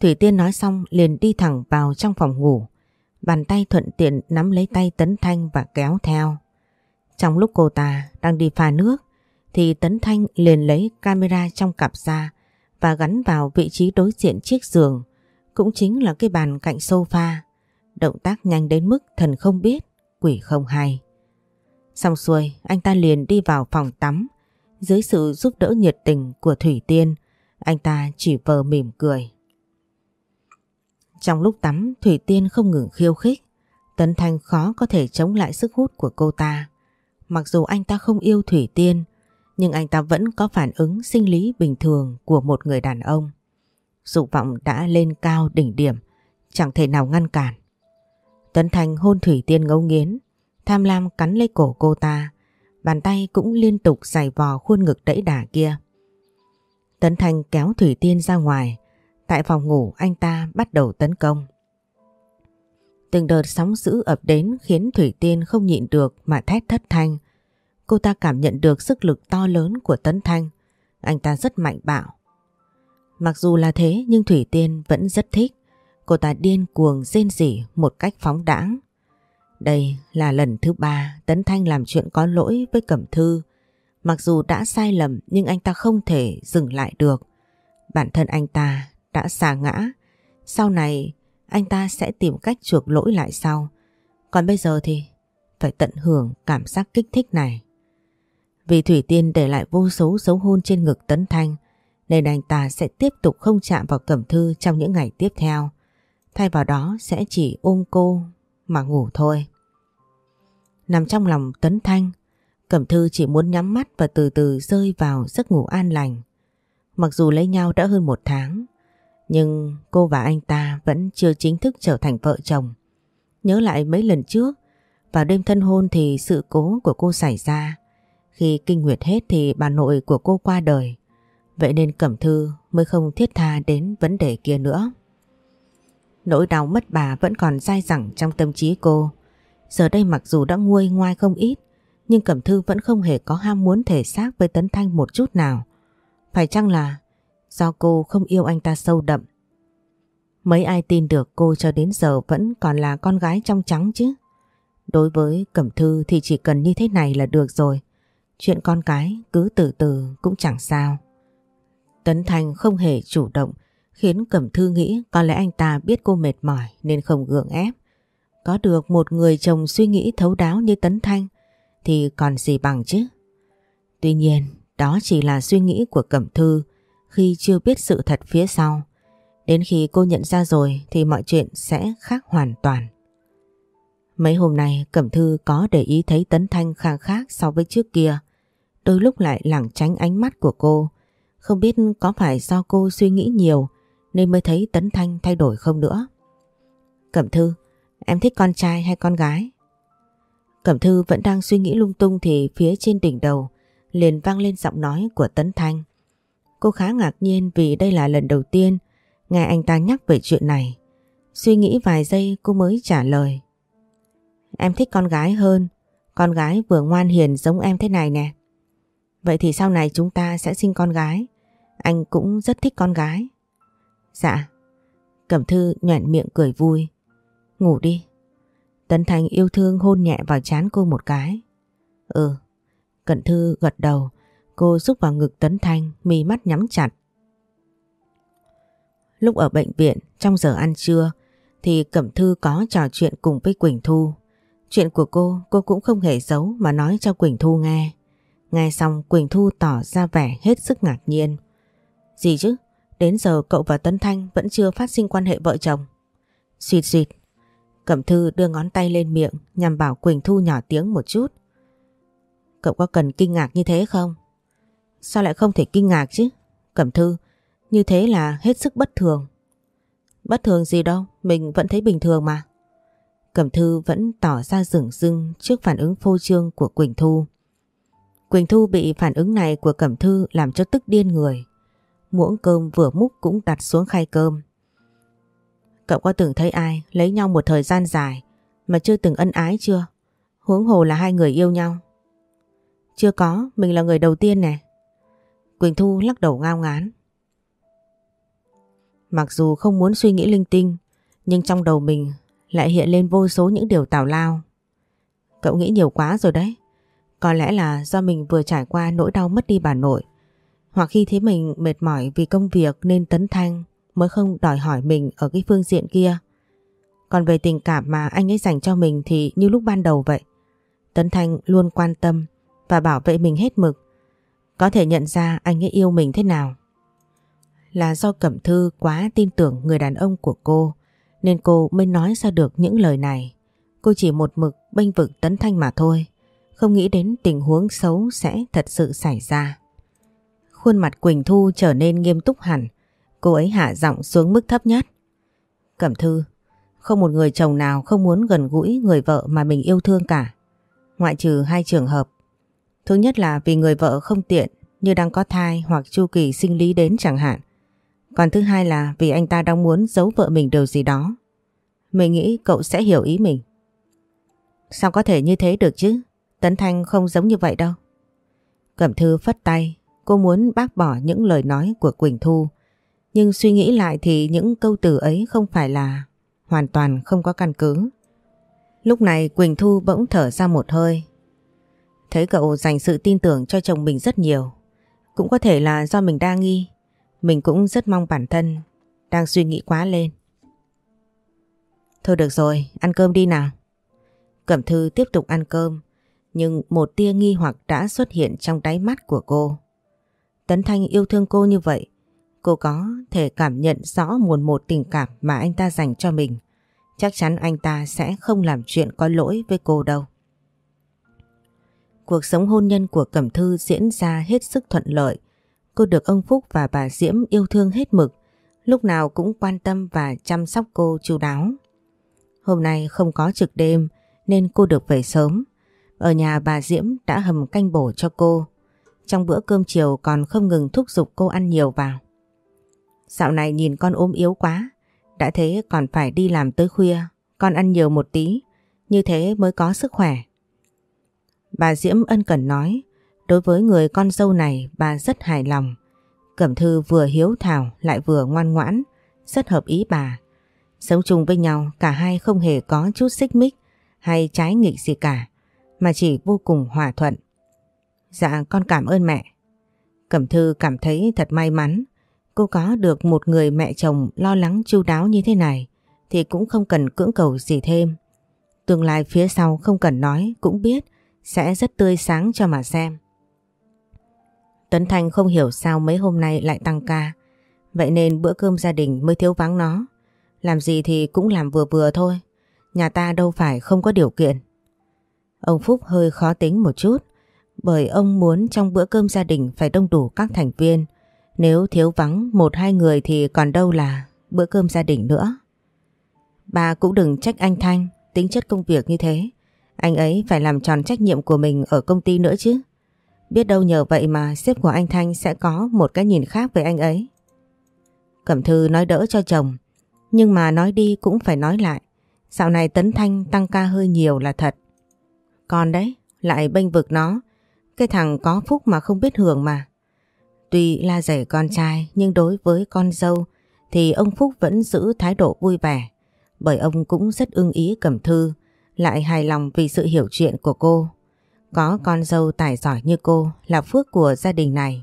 Speaker 1: Thủy Tiên nói xong liền đi thẳng vào trong phòng ngủ. Bàn tay thuận tiện nắm lấy tay Tấn Thanh và kéo theo. Trong lúc cô ta đang đi pha nước thì Tấn Thanh liền lấy camera trong cặp ra và gắn vào vị trí đối diện chiếc giường cũng chính là cái bàn cạnh sofa. Động tác nhanh đến mức thần không biết, quỷ không hay. Xong xuôi, anh ta liền đi vào phòng tắm. Dưới sự giúp đỡ nhiệt tình của Thủy Tiên, anh ta chỉ vờ mỉm cười. Trong lúc tắm Thủy Tiên không ngừng khiêu khích. Tấn Thanh khó có thể chống lại sức hút của cô ta. Mặc dù anh ta không yêu Thủy Tiên Nhưng anh ta vẫn có phản ứng sinh lý bình thường của một người đàn ông. Dục vọng đã lên cao đỉnh điểm Chẳng thể nào ngăn cản. Tấn Thanh hôn Thủy Tiên ngấu nghiến. Tham lam cắn lấy cổ cô ta Bàn tay cũng liên tục giày vò khuôn ngực đẫy đà kia Tấn Thanh kéo Thủy Tiên ra ngoài Tại phòng ngủ, anh ta bắt đầu tấn công. Từng đợt sóng dữ ập đến khiến Thủy Tiên không nhịn được mà thét thất thanh. Cô ta cảm nhận được sức lực to lớn của Tấn Thanh. Anh ta rất mạnh bạo. Mặc dù là thế, nhưng Thủy Tiên vẫn rất thích. Cô ta điên cuồng rên rỉ một cách phóng đãng. Đây là lần thứ ba Tấn Thanh làm chuyện có lỗi với Cẩm Thư. Mặc dù đã sai lầm, nhưng anh ta không thể dừng lại được. Bản thân anh ta đã xà ngã. Sau này, anh ta sẽ tìm cách chuộc lỗi lại sau. Còn bây giờ thì phải tận hưởng cảm giác kích thích này. Vì Thủy Tiên để lại vô số dấu hôn trên ngực Tấn Thanh, nên anh ta sẽ tiếp tục không chạm vào Cẩm Thư trong những ngày tiếp theo. Thay vào đó sẽ chỉ ôm cô mà ngủ thôi. Nằm trong lòng Tấn Thanh, Cẩm Thư chỉ muốn nhắm mắt và từ từ rơi vào giấc ngủ an lành. Mặc dù lấy nhau đã hơn một tháng, nhưng cô và anh ta vẫn chưa chính thức trở thành vợ chồng. Nhớ lại mấy lần trước, vào đêm thân hôn thì sự cố của cô xảy ra. Khi kinh nguyệt hết thì bà nội của cô qua đời. Vậy nên Cẩm Thư mới không thiết tha đến vấn đề kia nữa. Nỗi đau mất bà vẫn còn dai dẳng trong tâm trí cô. Giờ đây mặc dù đã nguôi ngoai không ít, nhưng Cẩm Thư vẫn không hề có ham muốn thể xác với Tấn Thanh một chút nào. Phải chăng là do cô không yêu anh ta sâu đậm. Mấy ai tin được cô cho đến giờ vẫn còn là con gái trong trắng chứ. Đối với Cẩm Thư thì chỉ cần như thế này là được rồi. Chuyện con cái cứ từ từ cũng chẳng sao. Tấn Thành không hề chủ động khiến Cẩm Thư nghĩ có lẽ anh ta biết cô mệt mỏi nên không gượng ép. Có được một người chồng suy nghĩ thấu đáo như Tấn Thanh, thì còn gì bằng chứ. Tuy nhiên, đó chỉ là suy nghĩ của Cẩm Thư khi chưa biết sự thật phía sau. Đến khi cô nhận ra rồi thì mọi chuyện sẽ khác hoàn toàn. Mấy hôm nay, Cẩm Thư có để ý thấy Tấn Thanh khang khác so với trước kia. Đôi lúc lại lảng tránh ánh mắt của cô. Không biết có phải do cô suy nghĩ nhiều nên mới thấy Tấn Thanh thay đổi không nữa. Cẩm Thư, em thích con trai hay con gái? Cẩm Thư vẫn đang suy nghĩ lung tung thì phía trên đỉnh đầu liền vang lên giọng nói của Tấn Thanh. Cô khá ngạc nhiên vì đây là lần đầu tiên nghe anh ta nhắc về chuyện này. Suy nghĩ vài giây cô mới trả lời. Em thích con gái hơn, con gái vừa ngoan hiền giống em thế này nè. Vậy thì sau này chúng ta sẽ sinh con gái. Anh cũng rất thích con gái. Dạ. Cẩm Thư nhoẹn miệng cười vui. Ngủ đi. Tấn Thành yêu thương hôn nhẹ vào trán cô một cái. Ừ. Cẩm Thư gật đầu. Cô rúc vào ngực Tấn Thanh, mi mắt nhắm chặt. Lúc ở bệnh viện, trong giờ ăn trưa, thì Cẩm Thư có trò chuyện cùng với Quỳnh Thu. Chuyện của cô, cô cũng không hề giấu mà nói cho Quỳnh Thu nghe. Nghe xong Quỳnh Thu tỏ ra vẻ hết sức ngạc nhiên. Gì chứ? Đến giờ cậu và Tấn Thanh vẫn chưa phát sinh quan hệ vợ chồng. Xuyệt xuyệt. Cẩm Thư đưa ngón tay lên miệng nhằm bảo Quỳnh Thu nhỏ tiếng một chút. Cậu có cần kinh ngạc như thế không? Sao lại không thể kinh ngạc chứ? Cẩm Thư, như thế là hết sức bất thường. Bất thường gì đâu, mình vẫn thấy bình thường mà. Cẩm Thư vẫn tỏ ra rửng rưng trước phản ứng phô trương của Quỳnh Thu. Quỳnh Thu bị phản ứng này của Cẩm Thư làm cho tức điên người. Muỗng cơm vừa múc cũng đặt xuống khay cơm. Cậu có từng thấy ai lấy nhau một thời gian dài mà chưa từng ân ái chưa? Huống hồ là hai người yêu nhau. Chưa có, mình là người đầu tiên nè. Quỳnh Thu lắc đầu ngao ngán. Mặc dù không muốn suy nghĩ linh tinh, nhưng trong đầu mình lại hiện lên vô số những điều tào lao. Cậu nghĩ nhiều quá rồi đấy. Có lẽ là do mình vừa trải qua nỗi đau mất đi bà nội. Hoặc khi thấy mình mệt mỏi vì công việc nên Tấn Thanh mới không đòi hỏi mình ở cái phương diện kia. Còn về tình cảm mà anh ấy dành cho mình thì như lúc ban đầu vậy. Tấn Thanh luôn quan tâm và bảo vệ mình hết mực. Có thể nhận ra anh ấy yêu mình thế nào. Là do Cẩm Thư quá tin tưởng người đàn ông của cô, nên cô mới nói ra được những lời này. Cô chỉ một mực bênh vực Tấn Thanh mà thôi. Không nghĩ đến tình huống xấu sẽ thật sự xảy ra. Khuôn mặt Quỳnh Thu trở nên nghiêm túc hẳn. Cô ấy hạ giọng xuống mức thấp nhất. Cẩm Thư, không một người chồng nào không muốn gần gũi người vợ mà mình yêu thương cả. Ngoại trừ hai trường hợp. Thứ nhất là vì người vợ không tiện như đang có thai hoặc chu kỳ sinh lý đến chẳng hạn. Còn thứ hai là vì anh ta đang muốn giấu vợ mình điều gì đó. Mình nghĩ cậu sẽ hiểu ý mình. Sao có thể như thế được chứ? Tấn Thanh không giống như vậy đâu. Cẩm Thư phất tay, cô muốn bác bỏ những lời nói của Quỳnh Thu. Nhưng suy nghĩ lại thì những câu từ ấy không phải là hoàn toàn không có căn cứ. Lúc này Quỳnh Thu bỗng thở ra một hơi. Thấy cậu dành sự tin tưởng cho chồng mình rất nhiều. Cũng có thể là do mình đa nghi. Mình cũng rất mong bản thân đang suy nghĩ quá lên. Thôi được rồi, ăn cơm đi nào. Cẩm Thư tiếp tục ăn cơm, nhưng một tia nghi hoặc đã xuất hiện trong đáy mắt của cô. Tấn Thanh yêu thương cô như vậy, cô có thể cảm nhận rõ nguồn một tình cảm mà anh ta dành cho mình. Chắc chắn anh ta sẽ không làm chuyện có lỗi với cô đâu. Cuộc sống hôn nhân của Cẩm Thư diễn ra hết sức thuận lợi. Cô được ông Phúc và bà Diễm yêu thương hết mực, lúc nào cũng quan tâm và chăm sóc cô chu đáo. Hôm nay không có trực đêm nên cô được về sớm. Ở nhà bà Diễm đã hầm canh bổ cho cô. Trong bữa cơm chiều còn không ngừng thúc giục cô ăn nhiều vào. Dạo này nhìn con ốm yếu quá, đã thế còn phải đi làm tới khuya, con ăn nhiều một tí, như thế mới có sức khỏe. Bà Diễm ân cần nói, đối với người con dâu này bà rất hài lòng. Cẩm Thư vừa hiếu thảo lại vừa ngoan ngoãn, rất hợp ý bà. Sống chung với nhau cả hai không hề có chút xích mích hay trái nghịch gì cả, mà chỉ vô cùng hòa thuận. Dạ con cảm ơn mẹ. Cẩm Thư cảm thấy thật may mắn, cô có được một người mẹ chồng lo lắng chu đáo như thế này thì cũng không cần cưỡng cầu gì thêm. Tương lai phía sau không cần nói cũng biết sẽ rất tươi sáng cho mà xem. Tấn Thanh không hiểu sao mấy hôm nay lại tăng ca, vậy nên bữa cơm gia đình mới thiếu vắng nó. Làm gì thì cũng làm vừa vừa thôi, nhà ta đâu phải không có điều kiện. Ông Phúc hơi khó tính một chút, bởi ông muốn trong bữa cơm gia đình phải đông đủ các thành viên. Nếu thiếu vắng một hai người thì còn đâu là bữa cơm gia đình nữa. Bà cũng đừng trách anh Thanh, tính chất công việc như thế. Anh ấy phải làm tròn trách nhiệm của mình ở công ty nữa chứ. Biết đâu nhờ vậy mà sếp của anh Thanh sẽ có một cái nhìn khác về anh ấy. Cẩm Thư nói đỡ cho chồng, nhưng mà nói đi cũng phải nói lại. Dạo này Tấn Thanh tăng ca hơi nhiều là thật. Còn đấy, lại bênh vực nó. Cái thằng có phúc mà không biết hưởng mà. Tuy la rẻ con trai nhưng đối với con dâu thì ông Phúc vẫn giữ thái độ vui vẻ. Bởi ông cũng rất ưng ý Cẩm Thư, lại hài lòng vì sự hiểu chuyện của cô. Có con dâu tài giỏi như cô là phước của gia đình này.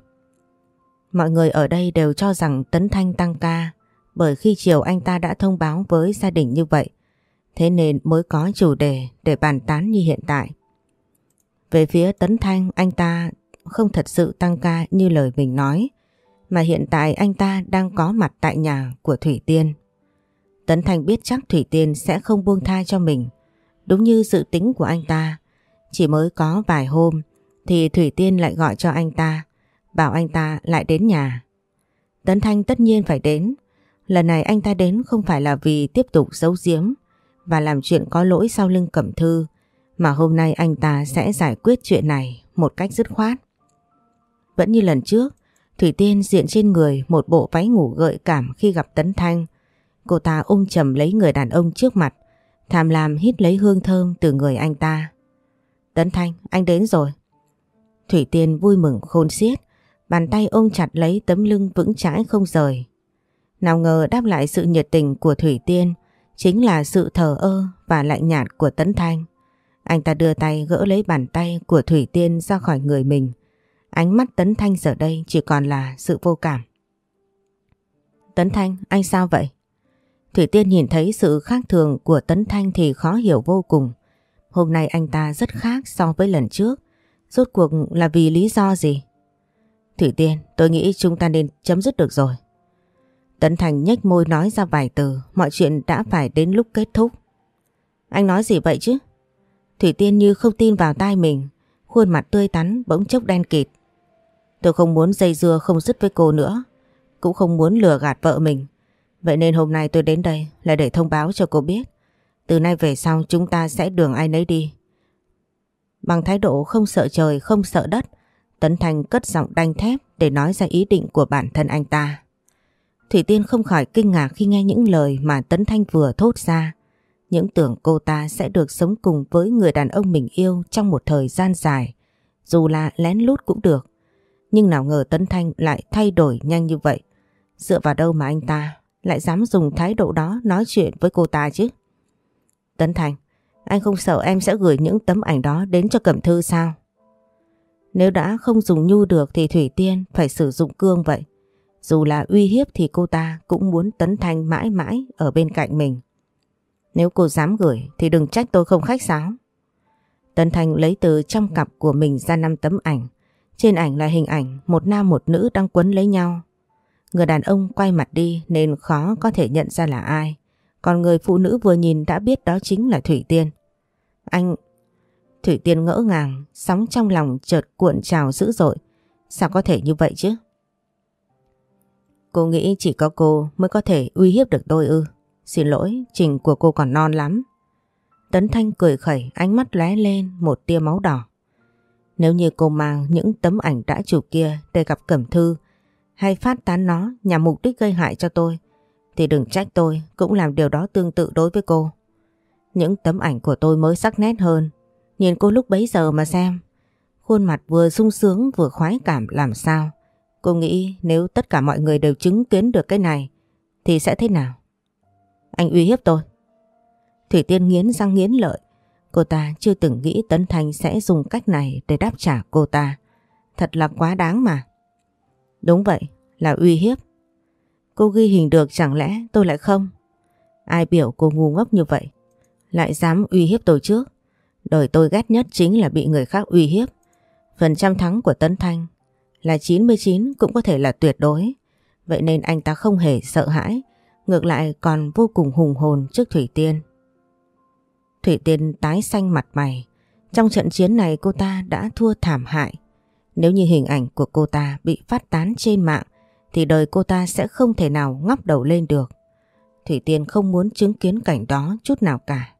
Speaker 1: Mọi người ở đây đều cho rằng Tấn Thanh tăng ca bởi khi chiều anh ta đã thông báo với gia đình như vậy. Thế nên mới có chủ đề để bàn tán như hiện tại. Về phía Tấn Thanh, anh ta không thật sự tăng ca như lời mình nói, mà hiện tại anh ta đang có mặt tại nhà của Thủy Tiên. Tấn Thanh biết chắc Thủy Tiên sẽ không buông tha cho mình đúng như dự tính của anh ta. Chỉ mới có vài hôm thì Thủy Tiên lại gọi cho anh ta, bảo anh ta lại đến nhà. Tấn Thanh tất nhiên phải đến. Lần này anh ta đến không phải là vì tiếp tục giấu giếm và làm chuyện có lỗi sau lưng Cẩm Thư mà hôm nay anh ta sẽ giải quyết chuyện này một cách dứt khoát. Vẫn như lần trước, Thủy Tiên diện trên người một bộ váy ngủ gợi cảm khi gặp Tấn Thanh. Cô ta ôm chầm lấy người đàn ông trước mặt, tham lam hít lấy hương thơm từ người anh ta. Tấn Thanh, anh đến rồi. Thủy Tiên vui mừng khôn xiết, bàn tay ôm chặt lấy tấm lưng vững chãi không rời. Nào ngờ đáp lại sự nhiệt tình của Thủy Tiên chính là sự thờ ơ và lạnh nhạt của Tấn Thanh. Anh ta đưa tay gỡ lấy bàn tay của Thủy Tiên ra khỏi người mình. Ánh mắt Tấn Thanh giờ đây chỉ còn là sự vô cảm. Tấn Thanh, anh sao vậy? Thủy Tiên nhìn thấy sự khác thường của Tấn Thanh thì khó hiểu vô cùng. Hôm nay anh ta rất khác so với lần trước. Rốt cuộc là vì lý do gì? Thủy Tiên, tôi nghĩ chúng ta nên chấm dứt được rồi. Tấn Thành nhếch môi nói ra vài từ, mọi chuyện đã phải đến lúc kết thúc. Anh nói gì vậy chứ? Thủy Tiên như không tin vào tai mình, khuôn mặt tươi tắn bỗng chốc đen kịt. Tôi không muốn dây dưa không dứt với cô nữa, cũng không muốn lừa gạt vợ mình. Vậy nên hôm nay tôi đến đây là để thông báo cho cô biết. Từ nay về sau chúng ta sẽ đường ai nấy đi. Bằng thái độ không sợ trời không sợ đất, Tấn Thành cất giọng đanh thép để nói ra ý định của bản thân anh ta. Thủy Tiên không khỏi kinh ngạc khi nghe những lời mà Tấn Thanh vừa thốt ra. Những tưởng cô ta sẽ được sống cùng với người đàn ông mình yêu trong một thời gian dài, dù là lén lút cũng được. Nhưng nào ngờ Tấn Thanh lại thay đổi nhanh như vậy. Dựa vào đâu mà anh ta lại dám dùng thái độ đó nói chuyện với cô ta chứ? Tấn thanh, anh không sợ em sẽ gửi những tấm ảnh đó đến cho Cẩm Thư sao? Nếu đã không dùng nhu được thì Thủy Tiên phải sử dụng cương vậy. Dù là uy hiếp thì cô ta cũng muốn Tấn Thanh mãi mãi ở bên cạnh mình. Nếu cô dám gửi thì đừng trách tôi không khách sáo. Tân Thanh lấy từ trong cặp của mình ra năm tấm ảnh. Trên ảnh là hình ảnh một nam một nữ đang quấn lấy nhau. Người đàn ông quay mặt đi nên khó có thể nhận ra là ai. Còn người phụ nữ vừa nhìn đã biết đó chính là Thủy Tiên. Anh... Thủy Tiên ngỡ ngàng, sóng trong lòng chợt cuộn trào dữ dội. Sao có thể như vậy chứ? Cô nghĩ chỉ có cô mới có thể uy hiếp được tôi ư. Xin lỗi, trình của cô còn non lắm. Tấn Thanh cười khẩy, ánh mắt lóe lên một tia máu đỏ. Nếu như cô mang những tấm ảnh đã chụp kia để gặp Cẩm Thư hay phát tán nó nhằm mục đích gây hại cho tôi, thì đừng trách tôi cũng làm điều đó tương tự đối với cô. Những tấm ảnh của tôi mới sắc nét hơn, nhìn cô lúc bấy giờ mà xem. Khuôn mặt vừa sung sướng vừa khoái cảm làm sao. Cô nghĩ nếu tất cả mọi người đều chứng kiến được cái này thì sẽ thế nào? Anh uy hiếp tôi. Thủy Tiên nghiến răng nghiến lợi. Cô ta chưa từng nghĩ Tấn Thành sẽ dùng cách này để đáp trả cô ta. Thật là quá đáng mà. Đúng vậy, là uy hiếp. Cô ghi hình được chẳng lẽ tôi lại không? Ai biểu cô ngu ngốc như vậy? Lại dám uy hiếp tôi trước? Đời tôi ghét nhất chính là bị người khác uy hiếp. Phần trăm thắng của Tấn Thanh là 99 cũng có thể là tuyệt đối. Vậy nên anh ta không hề sợ hãi, ngược lại còn vô cùng hùng hồn trước Thủy Tiên. Thủy Tiên tái xanh mặt mày. Trong trận chiến này cô ta đã thua thảm hại. Nếu như hình ảnh của cô ta bị phát tán trên mạng thì đời cô ta sẽ không thể nào ngóc đầu lên được. Thủy Tiên không muốn chứng kiến cảnh đó chút nào cả.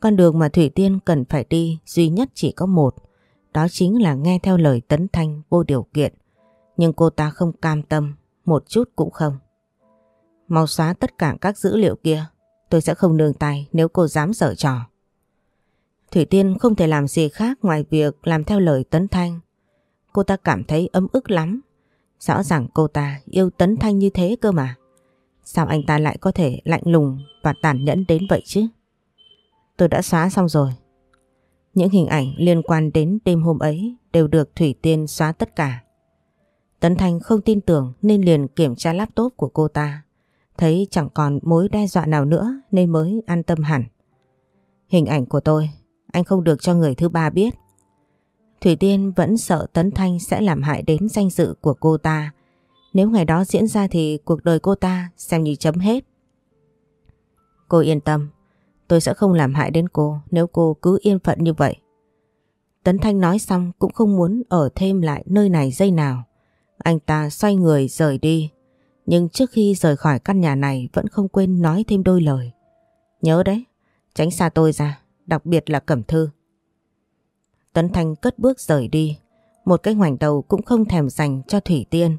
Speaker 1: Con đường mà Thủy Tiên cần phải đi duy nhất chỉ có một, đó chính là nghe theo lời Tấn Thanh vô điều kiện. Nhưng cô ta không cam tâm, một chút cũng không. Mau xóa tất cả các dữ liệu kia, tôi sẽ không nương tay nếu cô dám dở trò. Thủy Tiên không thể làm gì khác ngoài việc làm theo lời Tấn Thanh. Cô ta cảm thấy ấm ức lắm. Rõ ràng cô ta yêu Tấn Thanh như thế cơ mà. Sao anh ta lại có thể lạnh lùng và tàn nhẫn đến vậy chứ? Tôi đã xóa xong rồi. Những hình ảnh liên quan đến đêm hôm ấy đều được Thủy Tiên xóa tất cả. Tấn Thanh không tin tưởng nên liền kiểm tra laptop của cô ta. Thấy chẳng còn mối đe dọa nào nữa nên mới an tâm hẳn. Hình ảnh của tôi, anh không được cho người thứ ba biết. Thủy Tiên vẫn sợ Tấn Thanh sẽ làm hại đến danh dự của cô ta. Nếu ngày đó diễn ra thì cuộc đời cô ta xem như chấm hết. Cô yên tâm, tôi sẽ không làm hại đến cô nếu cô cứ yên phận như vậy. Tấn Thanh nói xong cũng không muốn ở thêm lại nơi này giây nào. Anh ta xoay người rời đi. Nhưng trước khi rời khỏi căn nhà này vẫn không quên nói thêm đôi lời. Nhớ đấy, tránh xa tôi ra, đặc biệt là Cẩm Thư. Tấn Thanh cất bước rời đi, một cái ngoảnh đầu cũng không thèm dành cho Thủy Tiên.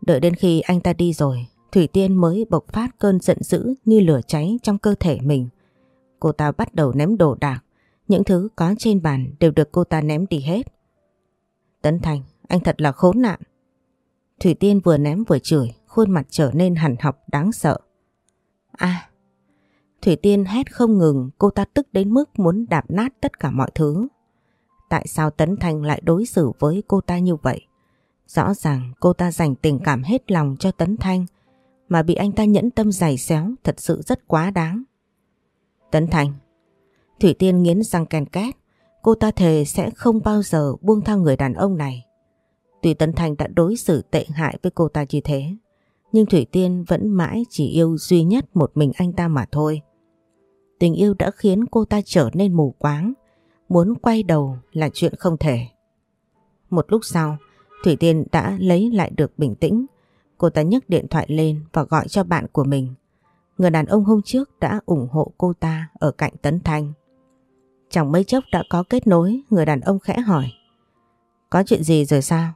Speaker 1: Đợi đến khi anh ta đi rồi, Thủy Tiên mới bộc phát cơn giận dữ như lửa cháy trong cơ thể mình. Cô ta bắt đầu ném đồ đạc, những thứ có trên bàn đều được cô ta ném đi hết. Tấn Thành, anh thật là khốn nạn. Thủy Tiên vừa ném vừa chửi, khuôn mặt trở nên hằn học đáng sợ. À, Thủy Tiên hét không ngừng, cô ta tức đến mức muốn đạp nát tất cả mọi thứ. Tại sao Tấn Thành lại đối xử với cô ta như vậy? Rõ ràng cô ta dành tình cảm hết lòng cho Tấn Thanh mà bị anh ta nhẫn tâm giày xéo thật sự rất quá đáng. Tấn Thành Thủy Tiên nghiến răng kèn két cô ta thề sẽ không bao giờ buông tha người đàn ông này. Tuy Tấn Thành đã đối xử tệ hại với cô ta như thế nhưng Thủy Tiên vẫn mãi chỉ yêu duy nhất một mình anh ta mà thôi. Tình yêu đã khiến cô ta trở nên mù quáng muốn quay đầu là chuyện không thể. Một lúc sau, Thủy Tiên đã lấy lại được bình tĩnh. Cô ta nhấc điện thoại lên và gọi cho bạn của mình. Người đàn ông hôm trước đã ủng hộ cô ta ở cạnh Tấn Thanh. Chẳng mấy chốc đã có kết nối, người đàn ông khẽ hỏi. Có chuyện gì rồi sao?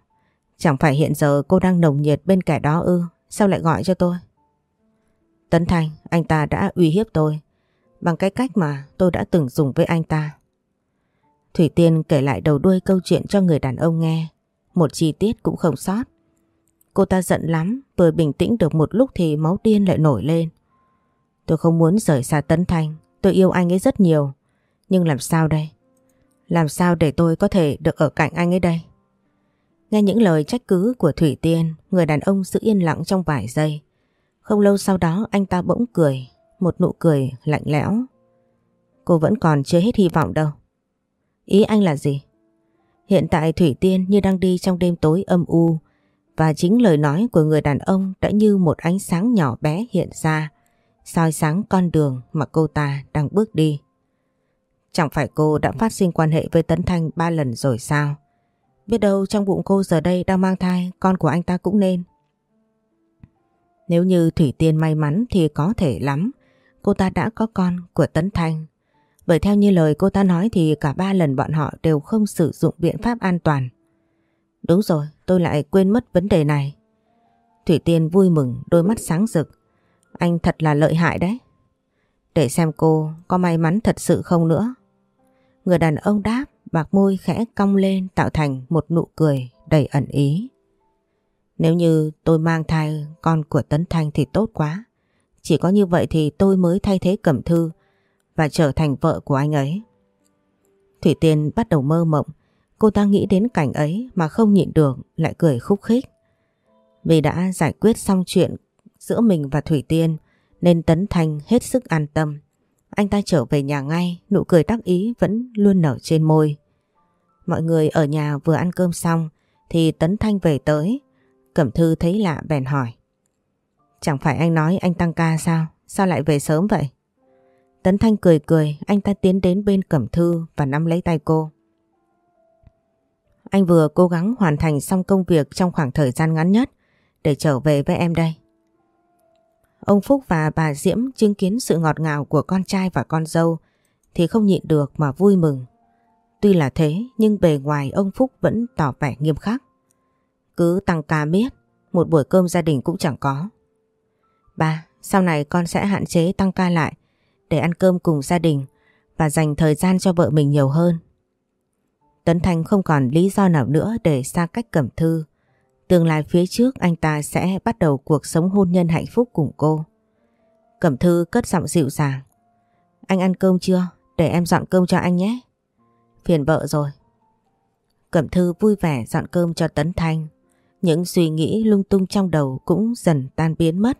Speaker 1: Chẳng phải hiện giờ cô đang nồng nhiệt bên kẻ đó ư, sao lại gọi cho tôi? Tấn Thanh, anh ta đã uy hiếp tôi bằng cái cách mà tôi đã từng dùng với anh ta. Thủy Tiên kể lại đầu đuôi câu chuyện cho người đàn ông nghe. Một chi tiết cũng không sót. Cô ta giận lắm, vừa bình tĩnh được một lúc thì máu điên lại nổi lên. Tôi không muốn rời xa Tấn Thanh, tôi yêu anh ấy rất nhiều. Nhưng làm sao đây? Làm sao để tôi có thể được ở cạnh anh ấy đây? Nghe những lời trách cứ của Thủy Tiên, người đàn ông giữ yên lặng trong vài giây. Không lâu sau đó anh ta bỗng cười, một nụ cười lạnh lẽo. Cô vẫn còn chưa hết hy vọng đâu. Ý anh là gì? Hiện tại Thủy Tiên như đang đi trong đêm tối âm u và chính lời nói của người đàn ông đã như một ánh sáng nhỏ bé hiện ra soi sáng con đường mà cô ta đang bước đi. Chẳng phải cô đã phát sinh quan hệ với Tấn Thanh ba lần rồi sao? Biết đâu trong bụng cô giờ đây đang mang thai con của anh ta cũng nên. Nếu như Thủy Tiên may mắn thì có thể lắm. Cô ta đã có con của Tấn Thanh bởi theo như lời cô ta nói thì cả ba lần bọn họ đều không sử dụng biện pháp an toàn. Đúng rồi, tôi lại quên mất vấn đề này. Thủy Tiên vui mừng, đôi mắt sáng rực. Anh thật là lợi hại đấy. Để xem cô có may mắn thật sự không nữa. Người đàn ông đáp, bạc môi khẽ cong lên tạo thành một nụ cười đầy ẩn ý. Nếu như tôi mang thai con của Tấn Thanh thì tốt quá. Chỉ có như vậy thì tôi mới thay thế Cẩm Thư và trở thành vợ của anh ấy. Thủy Tiên bắt đầu mơ mộng, cô ta nghĩ đến cảnh ấy mà không nhịn được lại cười khúc khích. Vì đã giải quyết xong chuyện giữa mình và Thủy Tiên nên Tấn Thanh hết sức an tâm. Anh ta trở về nhà ngay, nụ cười đắc ý vẫn luôn nở trên môi. Mọi người ở nhà vừa ăn cơm xong thì Tấn Thanh về tới. Cẩm Thư thấy lạ bèn hỏi. Chẳng phải anh nói anh tăng ca sao? Sao lại về sớm vậy? Tấn Thanh cười cười, anh ta tiến đến bên Cẩm Thư và nắm lấy tay cô. Anh vừa cố gắng hoàn thành xong công việc trong khoảng thời gian ngắn nhất để trở về với em đây. Ông Phúc và bà Diễm chứng kiến sự ngọt ngào của con trai và con dâu thì không nhịn được mà vui mừng. Tuy là thế nhưng bề ngoài ông Phúc vẫn tỏ vẻ nghiêm khắc. Cứ tăng ca biết, một buổi cơm gia đình cũng chẳng có. Ba, sau này con sẽ hạn chế tăng ca lại để ăn cơm cùng gia đình và dành thời gian cho vợ mình nhiều hơn. Tấn Thành không còn lý do nào nữa để xa cách Cẩm Thư. Tương lai phía trước anh ta sẽ bắt đầu cuộc sống hôn nhân hạnh phúc cùng cô. Cẩm Thư cất giọng dịu dàng. Anh ăn cơm chưa? Để em dọn cơm cho anh nhé. Phiền vợ rồi. Cẩm Thư vui vẻ dọn cơm cho Tấn Thanh. Những suy nghĩ lung tung trong đầu cũng dần tan biến mất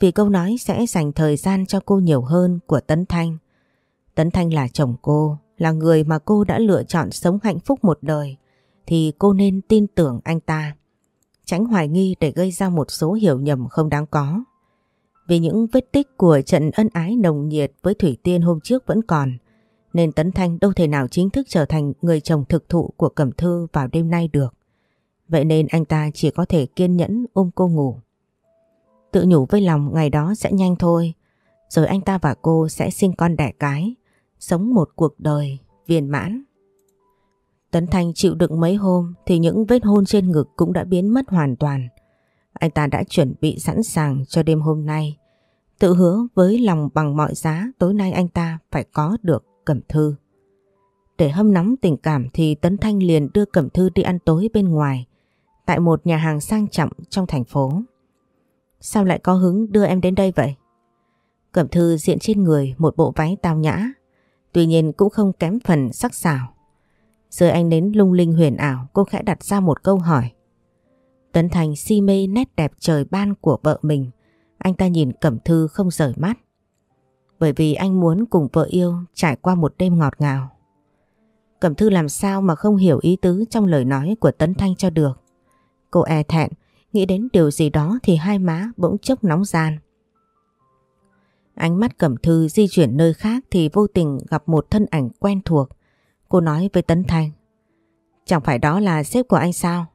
Speaker 1: vì câu nói sẽ dành thời gian cho cô nhiều hơn của Tấn Thanh. Tấn Thanh là chồng cô, là người mà cô đã lựa chọn sống hạnh phúc một đời thì cô nên tin tưởng anh ta. Tránh hoài nghi để gây ra một số hiểu nhầm không đáng có. Vì những vết tích của trận ân ái nồng nhiệt với Thủy Tiên hôm trước vẫn còn, nên Tấn Thanh đâu thể nào chính thức trở thành người chồng thực thụ của Cẩm Thư vào đêm nay được. Vậy nên anh ta chỉ có thể kiên nhẫn ôm cô ngủ. Tự nhủ với lòng ngày đó sẽ nhanh thôi, rồi anh ta và cô sẽ sinh con đẻ cái, sống một cuộc đời viên mãn. Tấn Thanh chịu đựng mấy hôm thì những vết hôn trên ngực cũng đã biến mất hoàn toàn. Anh ta đã chuẩn bị sẵn sàng cho đêm hôm nay. Tự hứa với lòng bằng mọi giá tối nay anh ta phải có được Cẩm Thư. Để hâm nóng tình cảm thì Tấn Thanh liền đưa Cẩm Thư đi ăn tối bên ngoài tại một nhà hàng sang trọng trong thành phố. Sao lại có hứng đưa em đến đây vậy? Cẩm Thư diện trên người một bộ váy tao nhã, tuy nhiên cũng không kém phần sắc sảo. Dưới anh nến lung linh huyền ảo cô khẽ đặt ra một câu hỏi. Tấn Thành si mê nét đẹp trời ban của vợ mình. Anh ta nhìn Cẩm Thư không rời mắt. Bởi vì anh muốn cùng vợ yêu trải qua một đêm ngọt ngào. Cẩm Thư làm sao mà không hiểu ý tứ trong lời nói của Tấn Thanh cho được. Cô e thẹn, nghĩ đến điều gì đó thì hai má bỗng chốc nóng gian. Ánh mắt Cẩm Thư di chuyển nơi khác thì vô tình gặp một thân ảnh quen thuộc. Cô nói với Tấn Thanh. Chẳng phải đó là sếp của anh sao?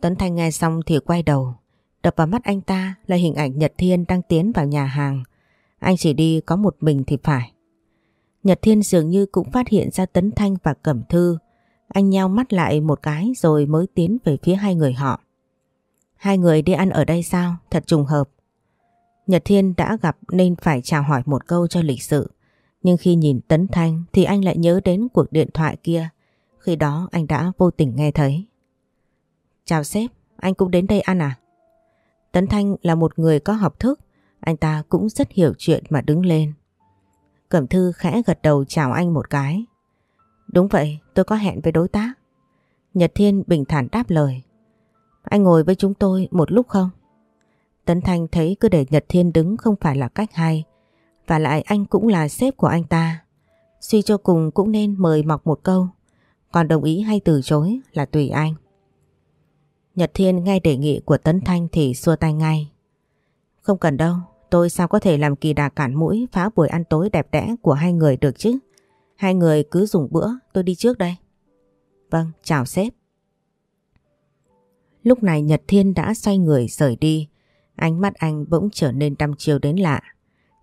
Speaker 1: Tấn Thanh nghe xong thì quay đầu. Đập vào mắt anh ta là hình ảnh Nhật Thiên đang tiến vào nhà hàng. Anh chỉ đi có một mình thì phải. Nhật Thiên dường như cũng phát hiện ra Tấn Thanh và Cẩm Thư. Anh nheo mắt lại một cái rồi mới tiến về phía hai người họ. Hai người đi ăn ở đây sao? Thật trùng hợp. Nhật Thiên đã gặp nên phải chào hỏi một câu cho lịch sự. Nhưng khi nhìn Tấn Thanh thì anh lại nhớ đến cuộc điện thoại kia. Khi đó anh đã vô tình nghe thấy. Chào sếp, anh cũng đến đây ăn à? Tấn Thanh là một người có học thức, anh ta cũng rất hiểu chuyện mà đứng lên. Cẩm Thư khẽ gật đầu chào anh một cái. Đúng vậy, tôi có hẹn với đối tác. Nhật Thiên bình thản đáp lời. Anh ngồi với chúng tôi một lúc không? Tấn Thanh thấy cứ để Nhật Thiên đứng không phải là cách hay. Và lại anh cũng là sếp của anh ta. Suy cho cùng cũng nên mời mọc một câu. Còn đồng ý hay từ chối là tùy anh. Nhật Thiên nghe đề nghị của Tấn Thanh thì xua tay ngay. Không cần đâu, tôi sao có thể làm kỳ đà cản mũi phá buổi ăn tối đẹp đẽ của hai người được chứ? Hai người cứ dùng bữa, tôi đi trước đây. Vâng, chào sếp. Lúc này Nhật Thiên đã xoay người rời đi. Ánh mắt anh bỗng trở nên đăm chiều đến lạ.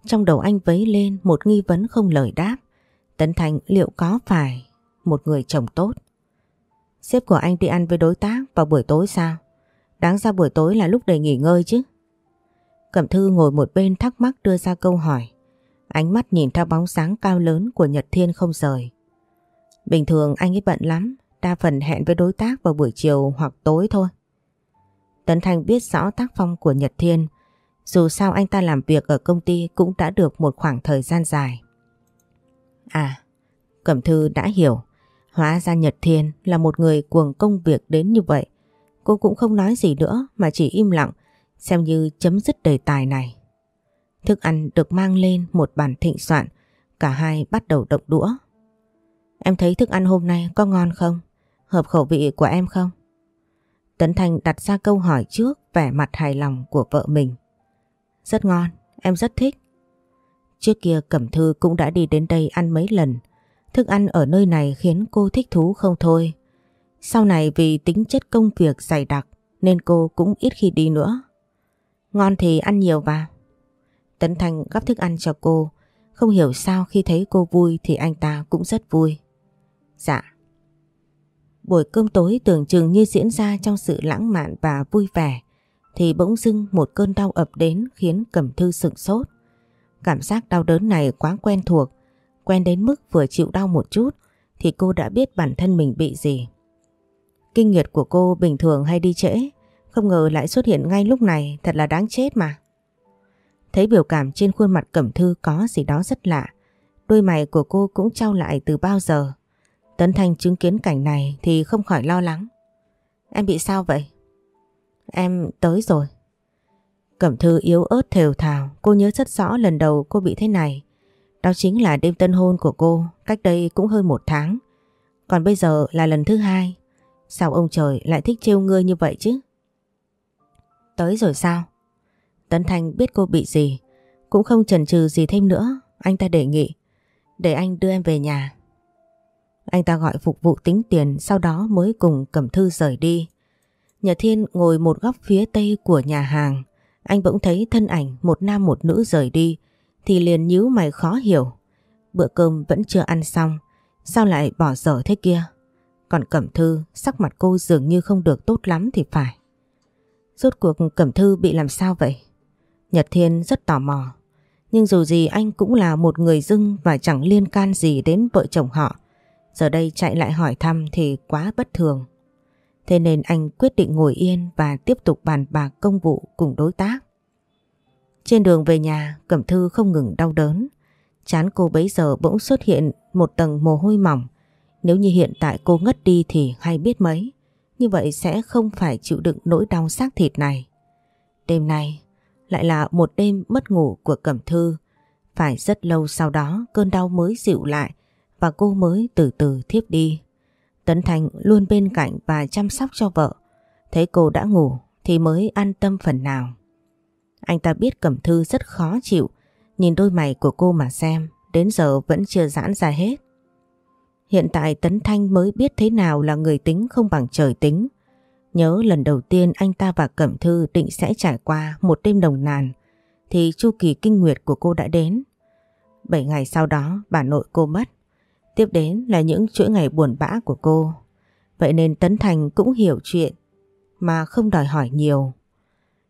Speaker 1: Trong đầu anh vấy lên một nghi vấn không lời đáp. Tấn Thành liệu có phải một người chồng tốt? Sếp của anh đi ăn với đối tác vào buổi tối sao? Đáng ra buổi tối là lúc để nghỉ ngơi chứ. Cẩm Thư ngồi một bên thắc mắc đưa ra câu hỏi. Ánh mắt nhìn theo bóng sáng cao lớn của Nhật Thiên không rời. Bình thường anh ấy bận lắm, đa phần hẹn với đối tác vào buổi chiều hoặc tối thôi. Tấn thành biết rõ tác phong của Nhật Thiên, dù sao anh ta làm việc ở công ty cũng đã được một khoảng thời gian dài. À, Cẩm Thư đã hiểu, hóa ra Nhật Thiên là một người cuồng công việc đến như vậy. Cô cũng không nói gì nữa mà chỉ im lặng, xem như chấm dứt đề tài này. Thức ăn được mang lên một bàn thịnh soạn, cả hai bắt đầu động đũa. Em thấy thức ăn hôm nay có ngon không? Hợp khẩu vị của em không? Tấn Thành đặt ra câu hỏi trước vẻ mặt hài lòng của vợ mình. Rất ngon, em rất thích. Trước kia Cẩm Thư cũng đã đi đến đây ăn mấy lần. Thức ăn ở nơi này khiến cô thích thú không thôi. Sau này vì tính chất công việc dày đặc nên cô cũng ít khi đi nữa. Ngon thì ăn nhiều vào. Tấn Thành gắp thức ăn cho cô. Không hiểu sao khi thấy cô vui thì anh ta cũng rất vui. Dạ. Buổi cơm tối tưởng chừng như diễn ra trong sự lãng mạn và vui vẻ thì bỗng dưng một cơn đau ập đến khiến Cẩm Thư sửng sốt. Cảm giác đau đớn này quá quen thuộc, quen đến mức vừa chịu đau một chút thì cô đã biết bản thân mình bị gì. Kinh nguyệt của cô bình thường hay đi trễ, không ngờ lại xuất hiện ngay lúc này thật là đáng chết mà. Thấy biểu cảm trên khuôn mặt Cẩm Thư có gì đó rất lạ, đôi mày của cô cũng trao lại từ bao giờ. Tấn Thanh chứng kiến cảnh này thì không khỏi lo lắng. Em bị sao vậy? Em tới rồi. Cẩm Thư yếu ớt thều thào, cô nhớ rất rõ lần đầu cô bị thế này. Đó chính là đêm tân hôn của cô, cách đây cũng hơn một tháng. Còn bây giờ là lần thứ hai. Sao ông trời lại thích trêu ngươi như vậy chứ? Tới rồi sao? Tấn Thanh biết cô bị gì, cũng không chần chừ gì thêm nữa, anh ta đề nghị. Để anh đưa em về nhà. Anh ta gọi phục vụ tính tiền sau đó mới cùng Cẩm Thư rời đi. Nhật Thiên ngồi một góc phía tây của nhà hàng. Anh bỗng thấy thân ảnh một nam một nữ rời đi thì liền nhíu mày khó hiểu. Bữa cơm vẫn chưa ăn xong, sao lại bỏ dở thế kia? Còn Cẩm Thư, sắc mặt cô dường như không được tốt lắm thì phải. Rốt cuộc Cẩm Thư bị làm sao vậy? Nhật Thiên rất tò mò. Nhưng dù gì anh cũng là một người dưng và chẳng liên can gì đến vợ chồng họ. Giờ đây chạy lại hỏi thăm thì quá bất thường. Thế nên anh quyết định ngồi yên và tiếp tục bàn bạc công vụ cùng đối tác. Trên đường về nhà, Cẩm Thư không ngừng đau đớn. Chán cô bấy giờ bỗng xuất hiện một tầng mồ hôi mỏng. Nếu như hiện tại cô ngất đi thì hay biết mấy. Như vậy sẽ không phải chịu đựng nỗi đau xác thịt này. Đêm nay lại là một đêm mất ngủ của Cẩm Thư. Phải rất lâu sau đó cơn đau mới dịu lại và cô mới từ từ thiếp đi. Tấn Thành luôn bên cạnh và chăm sóc cho vợ. Thấy cô đã ngủ thì mới an tâm phần nào. Anh ta biết Cẩm Thư rất khó chịu, nhìn đôi mày của cô mà xem, đến giờ vẫn chưa giãn ra hết. Hiện tại Tấn Thanh mới biết thế nào là người tính không bằng trời tính. Nhớ lần đầu tiên anh ta và Cẩm Thư định sẽ trải qua một đêm đồng nàn, thì chu kỳ kinh nguyệt của cô đã đến. Bảy ngày sau đó bà nội cô mất. Tiếp đến là những chuỗi ngày buồn bã của cô. Vậy nên Tấn Thành cũng hiểu chuyện, mà không đòi hỏi nhiều.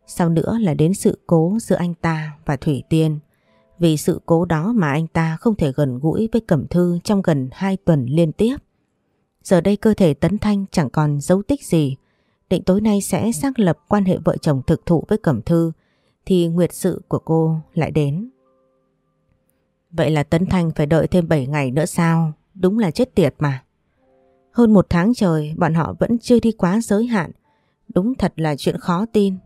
Speaker 1: Sau nữa là đến sự cố giữa anh ta và Thủy Tiên. Vì sự cố đó mà anh ta không thể gần gũi với Cẩm Thư trong gần 2 tuần liên tiếp. Giờ đây cơ thể Tấn Thanh chẳng còn dấu tích gì. Định tối nay sẽ xác lập quan hệ vợ chồng thực thụ với Cẩm Thư, thì nguyệt sự của cô lại đến. Vậy là Tấn Thanh phải đợi thêm 7 ngày nữa sao? Đúng là chết tiệt mà. Hơn một tháng trời bọn họ vẫn chưa đi quá giới hạn. Đúng thật là chuyện khó tin.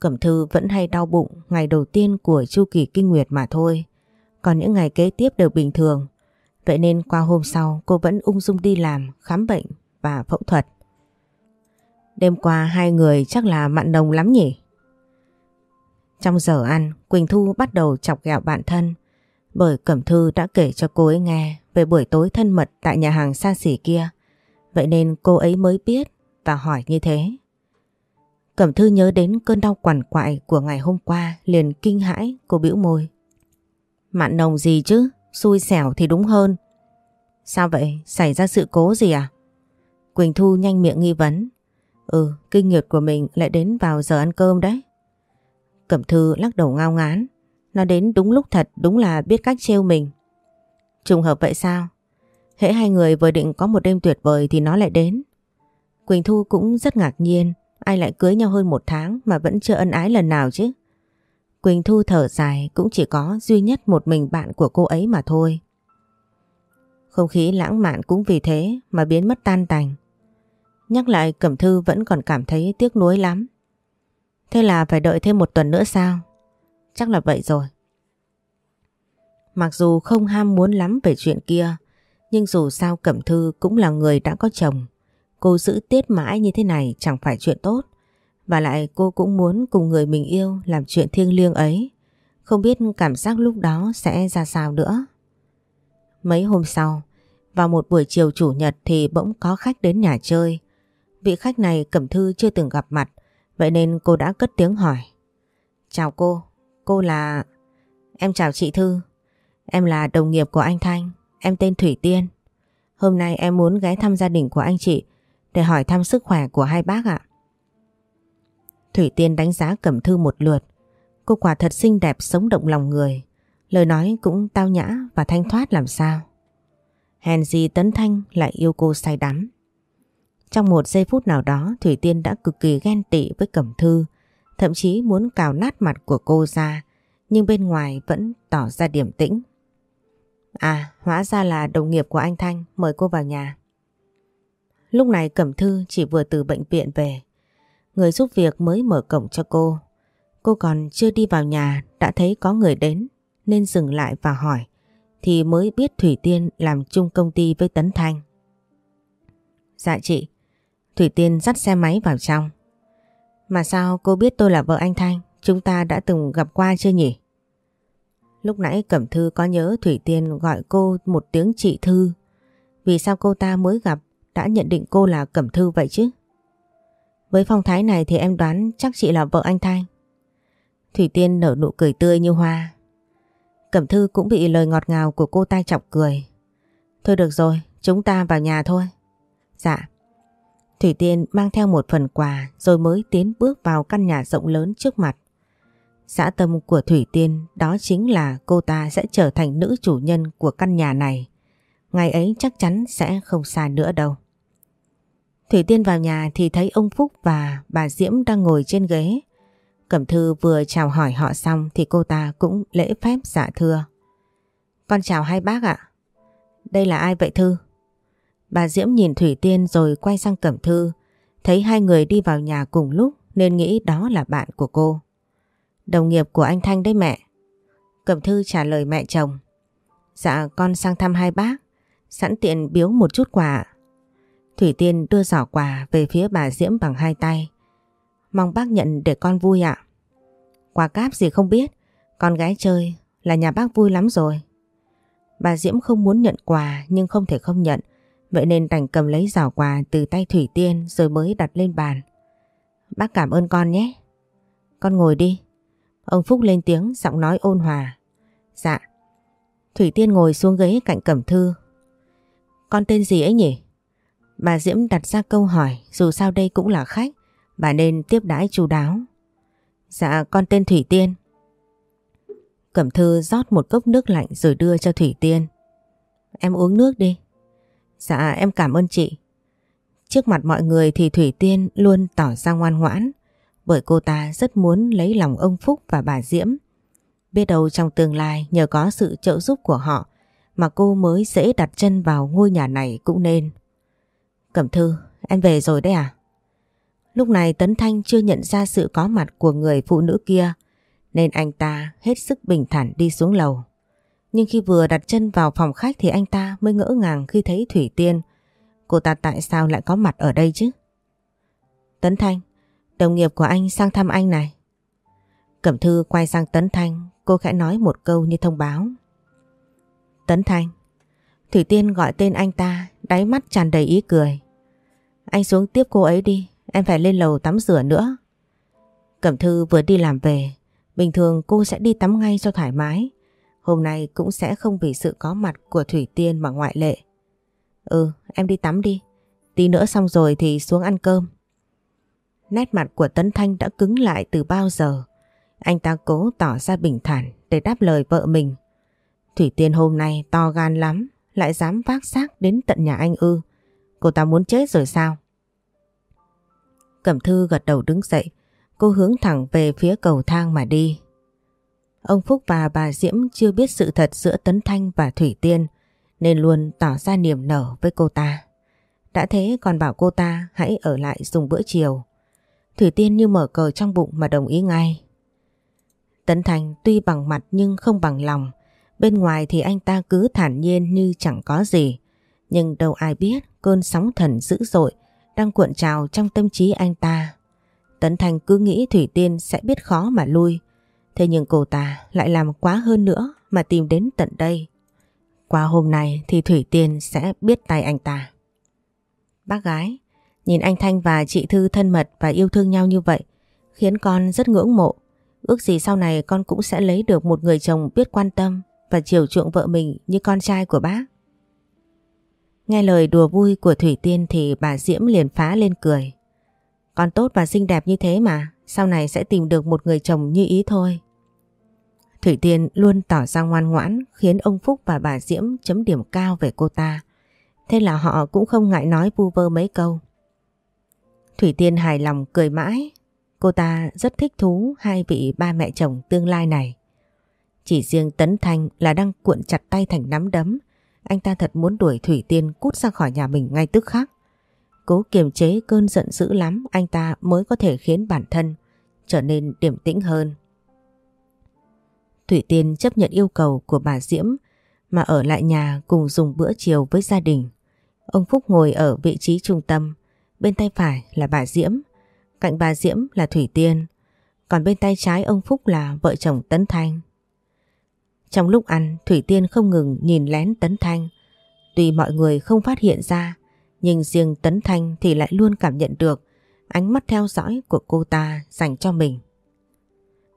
Speaker 1: Cẩm Thư vẫn hay đau bụng ngày đầu tiên của chu kỳ kinh nguyệt mà thôi. Còn những ngày kế tiếp đều bình thường. Vậy nên qua hôm sau cô vẫn ung dung đi làm, khám bệnh và phẫu thuật. Đêm qua hai người chắc là mặn nồng lắm nhỉ? Trong giờ ăn, Quỳnh Thu bắt đầu chọc ghẹo bạn thân bởi Cẩm Thư đã kể cho cô ấy nghe về buổi tối thân mật tại nhà hàng xa xỉ kia. Vậy nên cô ấy mới biết và hỏi như thế. Cẩm Thư nhớ đến cơn đau quằn quại của ngày hôm qua liền kinh hãi cô bĩu môi. Mạn nồng gì chứ, xui xẻo thì đúng hơn. Sao vậy, xảy ra sự cố gì à? Quỳnh Thu nhanh miệng nghi vấn. Ừ, kinh nguyệt của mình lại đến vào giờ ăn cơm đấy. Cẩm Thư lắc đầu ngao ngán. Nó đến đúng lúc thật, đúng là biết cách trêu mình. Trùng hợp vậy sao? Hễ hai người vừa định có một đêm tuyệt vời thì nó lại đến. Quỳnh Thu cũng rất ngạc nhiên, ai lại cưới nhau hơn một tháng mà vẫn chưa ân ái lần nào chứ. Quỳnh Thu thở dài cũng chỉ có duy nhất một mình bạn của cô ấy mà thôi. Không khí lãng mạn cũng vì thế mà biến mất tan tành. Nhắc lại Cẩm Thư vẫn còn cảm thấy tiếc nuối lắm. Thế là phải đợi thêm một tuần nữa sao? Chắc là vậy rồi. Mặc dù không ham muốn lắm về chuyện kia, nhưng dù sao Cẩm Thư cũng là người đã có chồng. Cô giữ tiết mãi như thế này chẳng phải chuyện tốt. Và lại cô cũng muốn cùng người mình yêu làm chuyện thiêng liêng ấy. Không biết cảm giác lúc đó sẽ ra sao nữa. Mấy hôm sau, vào một buổi chiều chủ nhật thì bỗng có khách đến nhà chơi. Vị khách này Cẩm Thư chưa từng gặp mặt, vậy nên cô đã cất tiếng hỏi. Chào cô, cô là... Em chào chị Thư, em là đồng nghiệp của anh Thanh, em tên Thủy Tiên. Hôm nay em muốn ghé thăm gia đình của anh chị để hỏi thăm sức khỏe của hai bác ạ. Thủy Tiên đánh giá Cẩm Thư một lượt. Cô quả thật xinh đẹp sống động lòng người. Lời nói cũng tao nhã và thanh thoát làm sao. Hèn gì Tấn Thanh lại yêu cô say đắm. Trong một giây phút nào đó Thủy Tiên đã cực kỳ ghen tị với Cẩm Thư. Thậm chí muốn cào nát mặt của cô ra. Nhưng bên ngoài vẫn tỏ ra điềm tĩnh. À hóa ra là đồng nghiệp của anh Thanh mời cô vào nhà. Lúc này Cẩm Thư chỉ vừa từ bệnh viện về. Người giúp việc mới mở cổng cho cô. Cô còn chưa đi vào nhà đã thấy có người đến nên dừng lại và hỏi thì mới biết Thủy Tiên làm chung công ty với Tấn Thanh. Dạ chị, Thủy Tiên dắt xe máy vào trong. Mà sao cô biết tôi là vợ anh Thanh? Chúng ta đã từng gặp qua chưa nhỉ? Lúc nãy Cẩm Thư có nhớ Thủy Tiên gọi cô một tiếng chị Thư. Vì sao cô ta mới gặp đã nhận định cô là Cẩm Thư vậy chứ? Với phong thái này thì em đoán chắc chị là vợ anh Thanh. Thủy Tiên nở nụ cười tươi như hoa. Cẩm Thư cũng bị lời ngọt ngào của cô ta chọc cười. Thôi được rồi, chúng ta vào nhà thôi. Dạ. Thủy Tiên mang theo một phần quà rồi mới tiến bước vào căn nhà rộng lớn trước mặt. Xã tâm của Thủy Tiên, đó chính là cô ta sẽ trở thành nữ chủ nhân của căn nhà này. Ngày ấy chắc chắn sẽ không xa nữa đâu. Thủy Tiên vào nhà thì thấy ông Phúc và bà Diễm đang ngồi trên ghế. Cẩm Thư vừa chào hỏi họ xong thì cô ta cũng lễ phép dạ thưa. Con chào hai bác ạ. Đây là ai vậy Thư? Bà Diễm nhìn Thủy Tiên rồi quay sang Cẩm Thư. Thấy hai người đi vào nhà cùng lúc, nên nghĩ đó là bạn của cô. Đồng nghiệp của anh Thanh đấy mẹ. Cẩm Thư trả lời mẹ chồng. Dạ con sang thăm hai bác. Sẵn tiện biếu một chút quà. Thủy Tiên đưa giỏ quà về phía bà Diễm bằng hai tay. Mong bác nhận để con vui ạ. Quà cáp gì không biết. Con gái chơi, là nhà bác vui lắm rồi. Bà Diễm không muốn nhận quà nhưng không thể không nhận. Vậy nên đành cầm lấy giỏ quà từ tay Thủy Tiên rồi mới đặt lên bàn. Bác cảm ơn con nhé. Con ngồi đi. Ông Phúc lên tiếng, giọng nói ôn hòa. Dạ. Thủy Tiên ngồi xuống ghế cạnh Cẩm Thư. Con tên gì ấy nhỉ? Bà Diễm đặt ra câu hỏi, dù sao đây cũng là khách. Bà nên tiếp đãi chú đáo. Dạ con tên Thủy Tiên. Cẩm Thư rót một cốc nước lạnh rồi đưa cho Thủy Tiên. Em uống nước đi. Dạ em cảm ơn chị. Trước mặt mọi người thì Thủy Tiên luôn tỏ ra ngoan ngoãn bởi cô ta rất muốn lấy lòng ông Phúc và bà Diễm. Biết đâu trong tương lai nhờ có sự trợ giúp của họ mà cô mới dễ đặt chân vào ngôi nhà này cũng nên. Cẩm Thư, em về rồi đấy à? Lúc này Tấn Thanh chưa nhận ra sự có mặt của người phụ nữ kia nên anh ta hết sức bình thản đi xuống lầu. Nhưng khi vừa đặt chân vào phòng khách thì anh ta mới ngỡ ngàng khi thấy Thủy Tiên. Cô ta tại sao lại có mặt ở đây chứ? Tấn Thanh, đồng nghiệp của anh sang thăm anh này. Cẩm Thư quay sang Tấn Thanh, cô khẽ nói một câu như thông báo. Tấn Thanh. Thủy Tiên gọi tên anh ta, đáy mắt tràn đầy ý cười. Anh xuống tiếp cô ấy đi, em phải lên lầu tắm rửa nữa. Cẩm Thư vừa đi làm về, bình thường cô sẽ đi tắm ngay cho thoải mái. Hôm nay cũng sẽ không vì sự có mặt của Thủy Tiên mà ngoại lệ. Ừ, em đi tắm đi. Tí nữa xong rồi thì xuống ăn cơm. Nét mặt của Tấn Thanh đã cứng lại từ bao giờ. Anh ta cố tỏ ra bình thản để đáp lời vợ mình. Thủy Tiên hôm nay to gan lắm, lại dám vác xác đến tận nhà anh ư. Cô ta muốn chết rồi sao? Cẩm Thư gật đầu đứng dậy, cô hướng thẳng về phía cầu thang mà đi. Ông Phúc và bà Diễm chưa biết sự thật giữa Tấn Thanh và Thủy Tiên, nên luôn tỏ ra niềm nở với cô ta. Đã thế còn bảo cô ta hãy ở lại dùng bữa chiều. Thủy Tiên như mở cờ trong bụng mà đồng ý ngay. Tấn Thanh tuy bằng mặt nhưng không bằng lòng. Bên ngoài thì anh ta cứ thản nhiên như chẳng có gì. Nhưng đâu ai biết cơn sóng thần dữ dội đang cuộn trào trong tâm trí anh ta. Tấn Thanh cứ nghĩ Thủy Tiên sẽ biết khó mà lui. Thế nhưng cô ta lại làm quá hơn nữa mà tìm đến tận đây. Qua hôm nay thì Thủy Tiên sẽ biết tay anh ta. Bác gái, nhìn anh Thanh và chị Thư thân mật và yêu thương nhau như vậy khiến con rất ngưỡng mộ. Ước gì sau này con cũng sẽ lấy được một người chồng biết quan tâm và chiều chuộng vợ mình như con trai của bác. Nghe lời đùa vui của Thủy Tiên thì bà Diễm liền phá lên cười. Con tốt và xinh đẹp như thế mà, sau này sẽ tìm được một người chồng như ý thôi. Thủy Tiên luôn tỏ ra ngoan ngoãn, khiến ông Phúc và bà Diễm chấm điểm cao về cô ta. Thế là họ cũng không ngại nói vu vơ mấy câu. Thủy Tiên hài lòng cười mãi. Cô ta rất thích thú hai vị ba mẹ chồng tương lai này. Chỉ riêng Tấn Thanh là đang cuộn chặt tay thành nắm đấm. Anh ta thật muốn đuổi Thủy Tiên cút ra khỏi nhà mình ngay tức khắc. Cố kiềm chế cơn giận dữ lắm, anh ta mới có thể khiến bản thân trở nên điềm tĩnh hơn. Thủy Tiên chấp nhận yêu cầu của bà Diễm mà ở lại nhà cùng dùng bữa chiều với gia đình. Ông Phúc ngồi ở vị trí trung tâm, bên tay phải là bà Diễm, cạnh bà Diễm là Thủy Tiên, còn bên tay trái ông Phúc là vợ chồng Tấn Thanh. Trong lúc ăn, Thủy Tiên không ngừng nhìn lén Tấn Thanh. Tuy mọi người không phát hiện ra, nhưng riêng Tấn Thanh thì lại luôn cảm nhận được ánh mắt theo dõi của cô ta dành cho mình.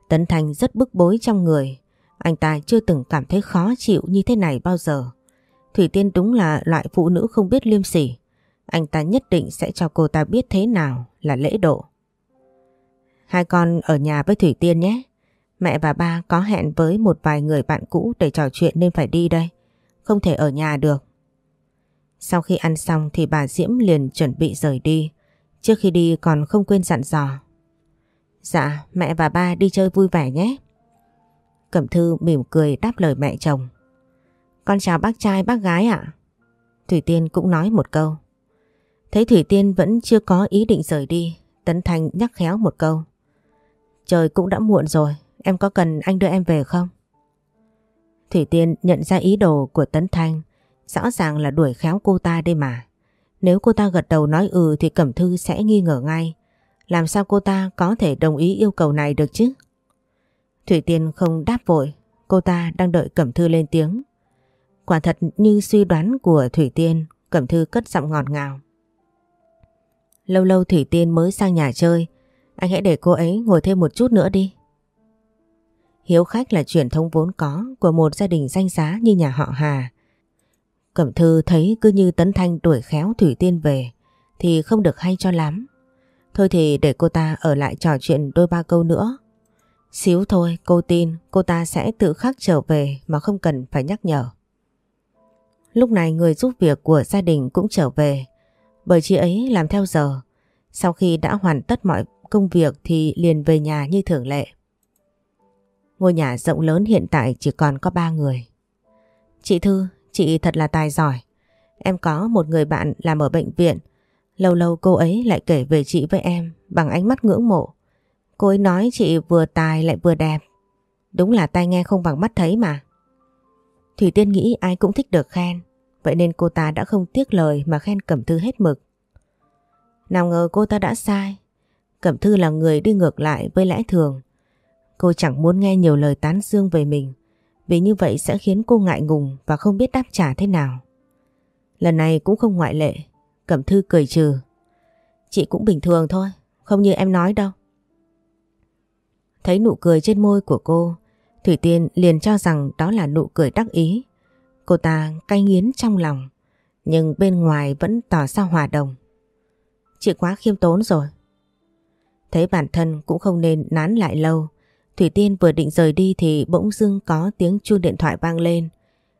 Speaker 1: Tấn Thành rất bức bối trong người, anh ta chưa từng cảm thấy khó chịu như thế này bao giờ. Thủy Tiên đúng là loại phụ nữ không biết liêm sỉ. Anh ta nhất định sẽ cho cô ta biết thế nào là lễ độ. Hai con ở nhà với Thủy Tiên nhé. Mẹ và ba có hẹn với một vài người bạn cũ để trò chuyện nên phải đi đây. Không thể ở nhà được. Sau khi ăn xong thì bà Diễm liền chuẩn bị rời đi. Trước khi đi còn không quên dặn dò. Dạ, mẹ và ba đi chơi vui vẻ nhé. Cẩm Thư mỉm cười đáp lời mẹ chồng. Con chào bác trai bác gái ạ. Thủy Tiên cũng nói một câu. Thấy Thủy Tiên vẫn chưa có ý định rời đi, Tấn Thành nhắc khéo một câu. Trời cũng đã muộn rồi, em có cần anh đưa em về không? Thủy Tiên nhận ra ý đồ của Tấn Thanh, rõ ràng là đuổi khéo cô ta đây mà. Nếu cô ta gật đầu nói ừ thì Cẩm Thư sẽ nghi ngờ ngay. Làm sao cô ta có thể đồng ý yêu cầu này được chứ? Thủy Tiên không đáp vội, cô ta đang đợi Cẩm Thư lên tiếng. Quả thật như suy đoán của Thủy Tiên, Cẩm Thư cất giọng ngọt ngào. Lâu lâu Thủy Tiên mới sang nhà chơi, anh hãy để cô ấy ngồi thêm một chút nữa đi. Hiếu khách là truyền thống vốn có của một gia đình danh giá như nhà họ Hà. Cẩm Thư thấy cứ như Tấn Thanh đuổi khéo Thủy Tiên về thì không được hay cho lắm. Thôi thì để cô ta ở lại trò chuyện đôi ba câu nữa. Xíu thôi cô tin cô ta sẽ tự khắc trở về mà không cần phải nhắc nhở. Lúc này người giúp việc của gia đình cũng trở về bởi chị ấy làm theo giờ. Sau khi đã hoàn tất mọi công việc thì liền về nhà như thường lệ. Ngôi nhà rộng lớn hiện tại chỉ còn có ba người. Chị Thư, chị thật là tài giỏi. Em có một người bạn làm ở bệnh viện. Lâu lâu cô ấy lại kể về chị với em bằng ánh mắt ngưỡng mộ. Cô ấy nói chị vừa tài lại vừa đẹp. Đúng là tai nghe không bằng mắt thấy mà. Thủy Tiên nghĩ ai cũng thích được khen. Vậy nên cô ta đã không tiếc lời mà khen Cẩm Thư hết mực. Nào ngờ cô ta đã sai. Cẩm Thư là người đi ngược lại với lẽ thường. Cô chẳng muốn nghe nhiều lời tán dương về mình. Vì như vậy sẽ khiến cô ngại ngùng và không biết đáp trả thế nào. Lần này cũng không ngoại lệ. Cẩm Thư cười trừ. Chị cũng bình thường thôi, không như em nói đâu. Thấy nụ cười trên môi của cô, Thủy Tiên liền cho rằng đó là nụ cười đắc ý. Cô ta cay nghiến trong lòng, nhưng bên ngoài vẫn tỏ ra hòa đồng. Chị quá khiêm tốn rồi. Thấy bản thân cũng không nên nán lại lâu. Thủy Tiên vừa định rời đi thì bỗng dưng có tiếng chuông điện thoại vang lên.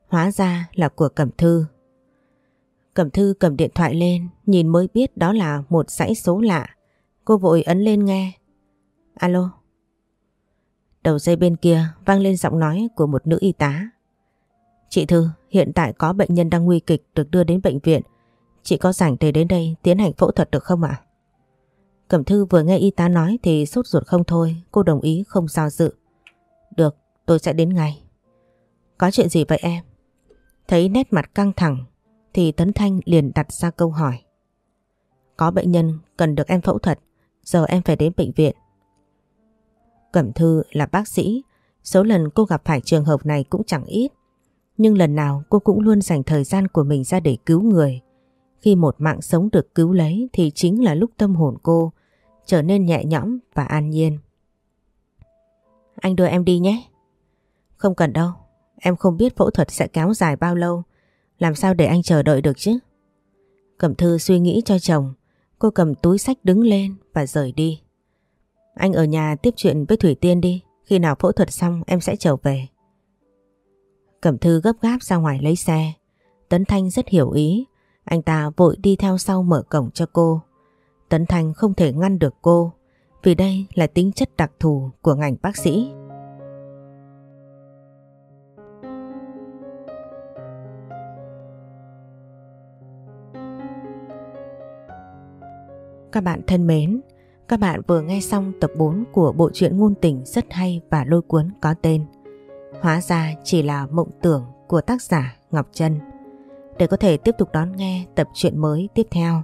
Speaker 1: Hóa ra là của Cẩm Thư. Cẩm Thư cầm điện thoại lên, nhìn mới biết đó là một dãy số lạ. Cô vội ấn lên nghe. Alo. Đầu dây bên kia vang lên giọng nói của một nữ y tá. Chị Thư, hiện tại có bệnh nhân đang nguy kịch được đưa đến bệnh viện. Chị có rảnh để đến đây tiến hành phẫu thuật được không ạ? Cẩm Thư vừa nghe y tá nói thì sốt ruột không thôi, cô đồng ý không do dự. Được, tôi sẽ đến ngay. Có chuyện gì vậy em? Thấy nét mặt căng thẳng thì Tấn Thanh liền đặt ra câu hỏi. Có bệnh nhân cần được em phẫu thuật, giờ em phải đến bệnh viện. Cẩm Thư là bác sĩ, số lần cô gặp phải trường hợp này cũng chẳng ít. Nhưng lần nào cô cũng luôn dành thời gian của mình ra để cứu người. Khi một mạng sống được cứu lấy thì chính là lúc tâm hồn cô trở nên nhẹ nhõm và an nhiên. Anh đưa em đi nhé. Không cần đâu, em không biết phẫu thuật sẽ kéo dài bao lâu. Làm sao để anh chờ đợi được chứ? Cẩm Thư suy nghĩ cho chồng, cô cầm túi sách đứng lên và rời đi. Anh ở nhà tiếp chuyện với Thủy Tiên đi, khi nào phẫu thuật xong em sẽ trở về. Cẩm Thư gấp gáp ra ngoài lấy xe. Tấn Thanh rất hiểu ý, anh ta vội đi theo sau mở cổng cho cô. Tấn Thanh không thể ngăn được cô, vì đây là tính chất đặc thù của ngành bác sĩ. Các bạn thân mến, các bạn vừa nghe xong tập 4 của bộ truyện ngôn tình rất hay và lôi cuốn có tên Hóa ra chỉ là mộng tưởng của tác giả Ngọc Trân. Để có thể tiếp tục đón nghe tập truyện mới tiếp theo,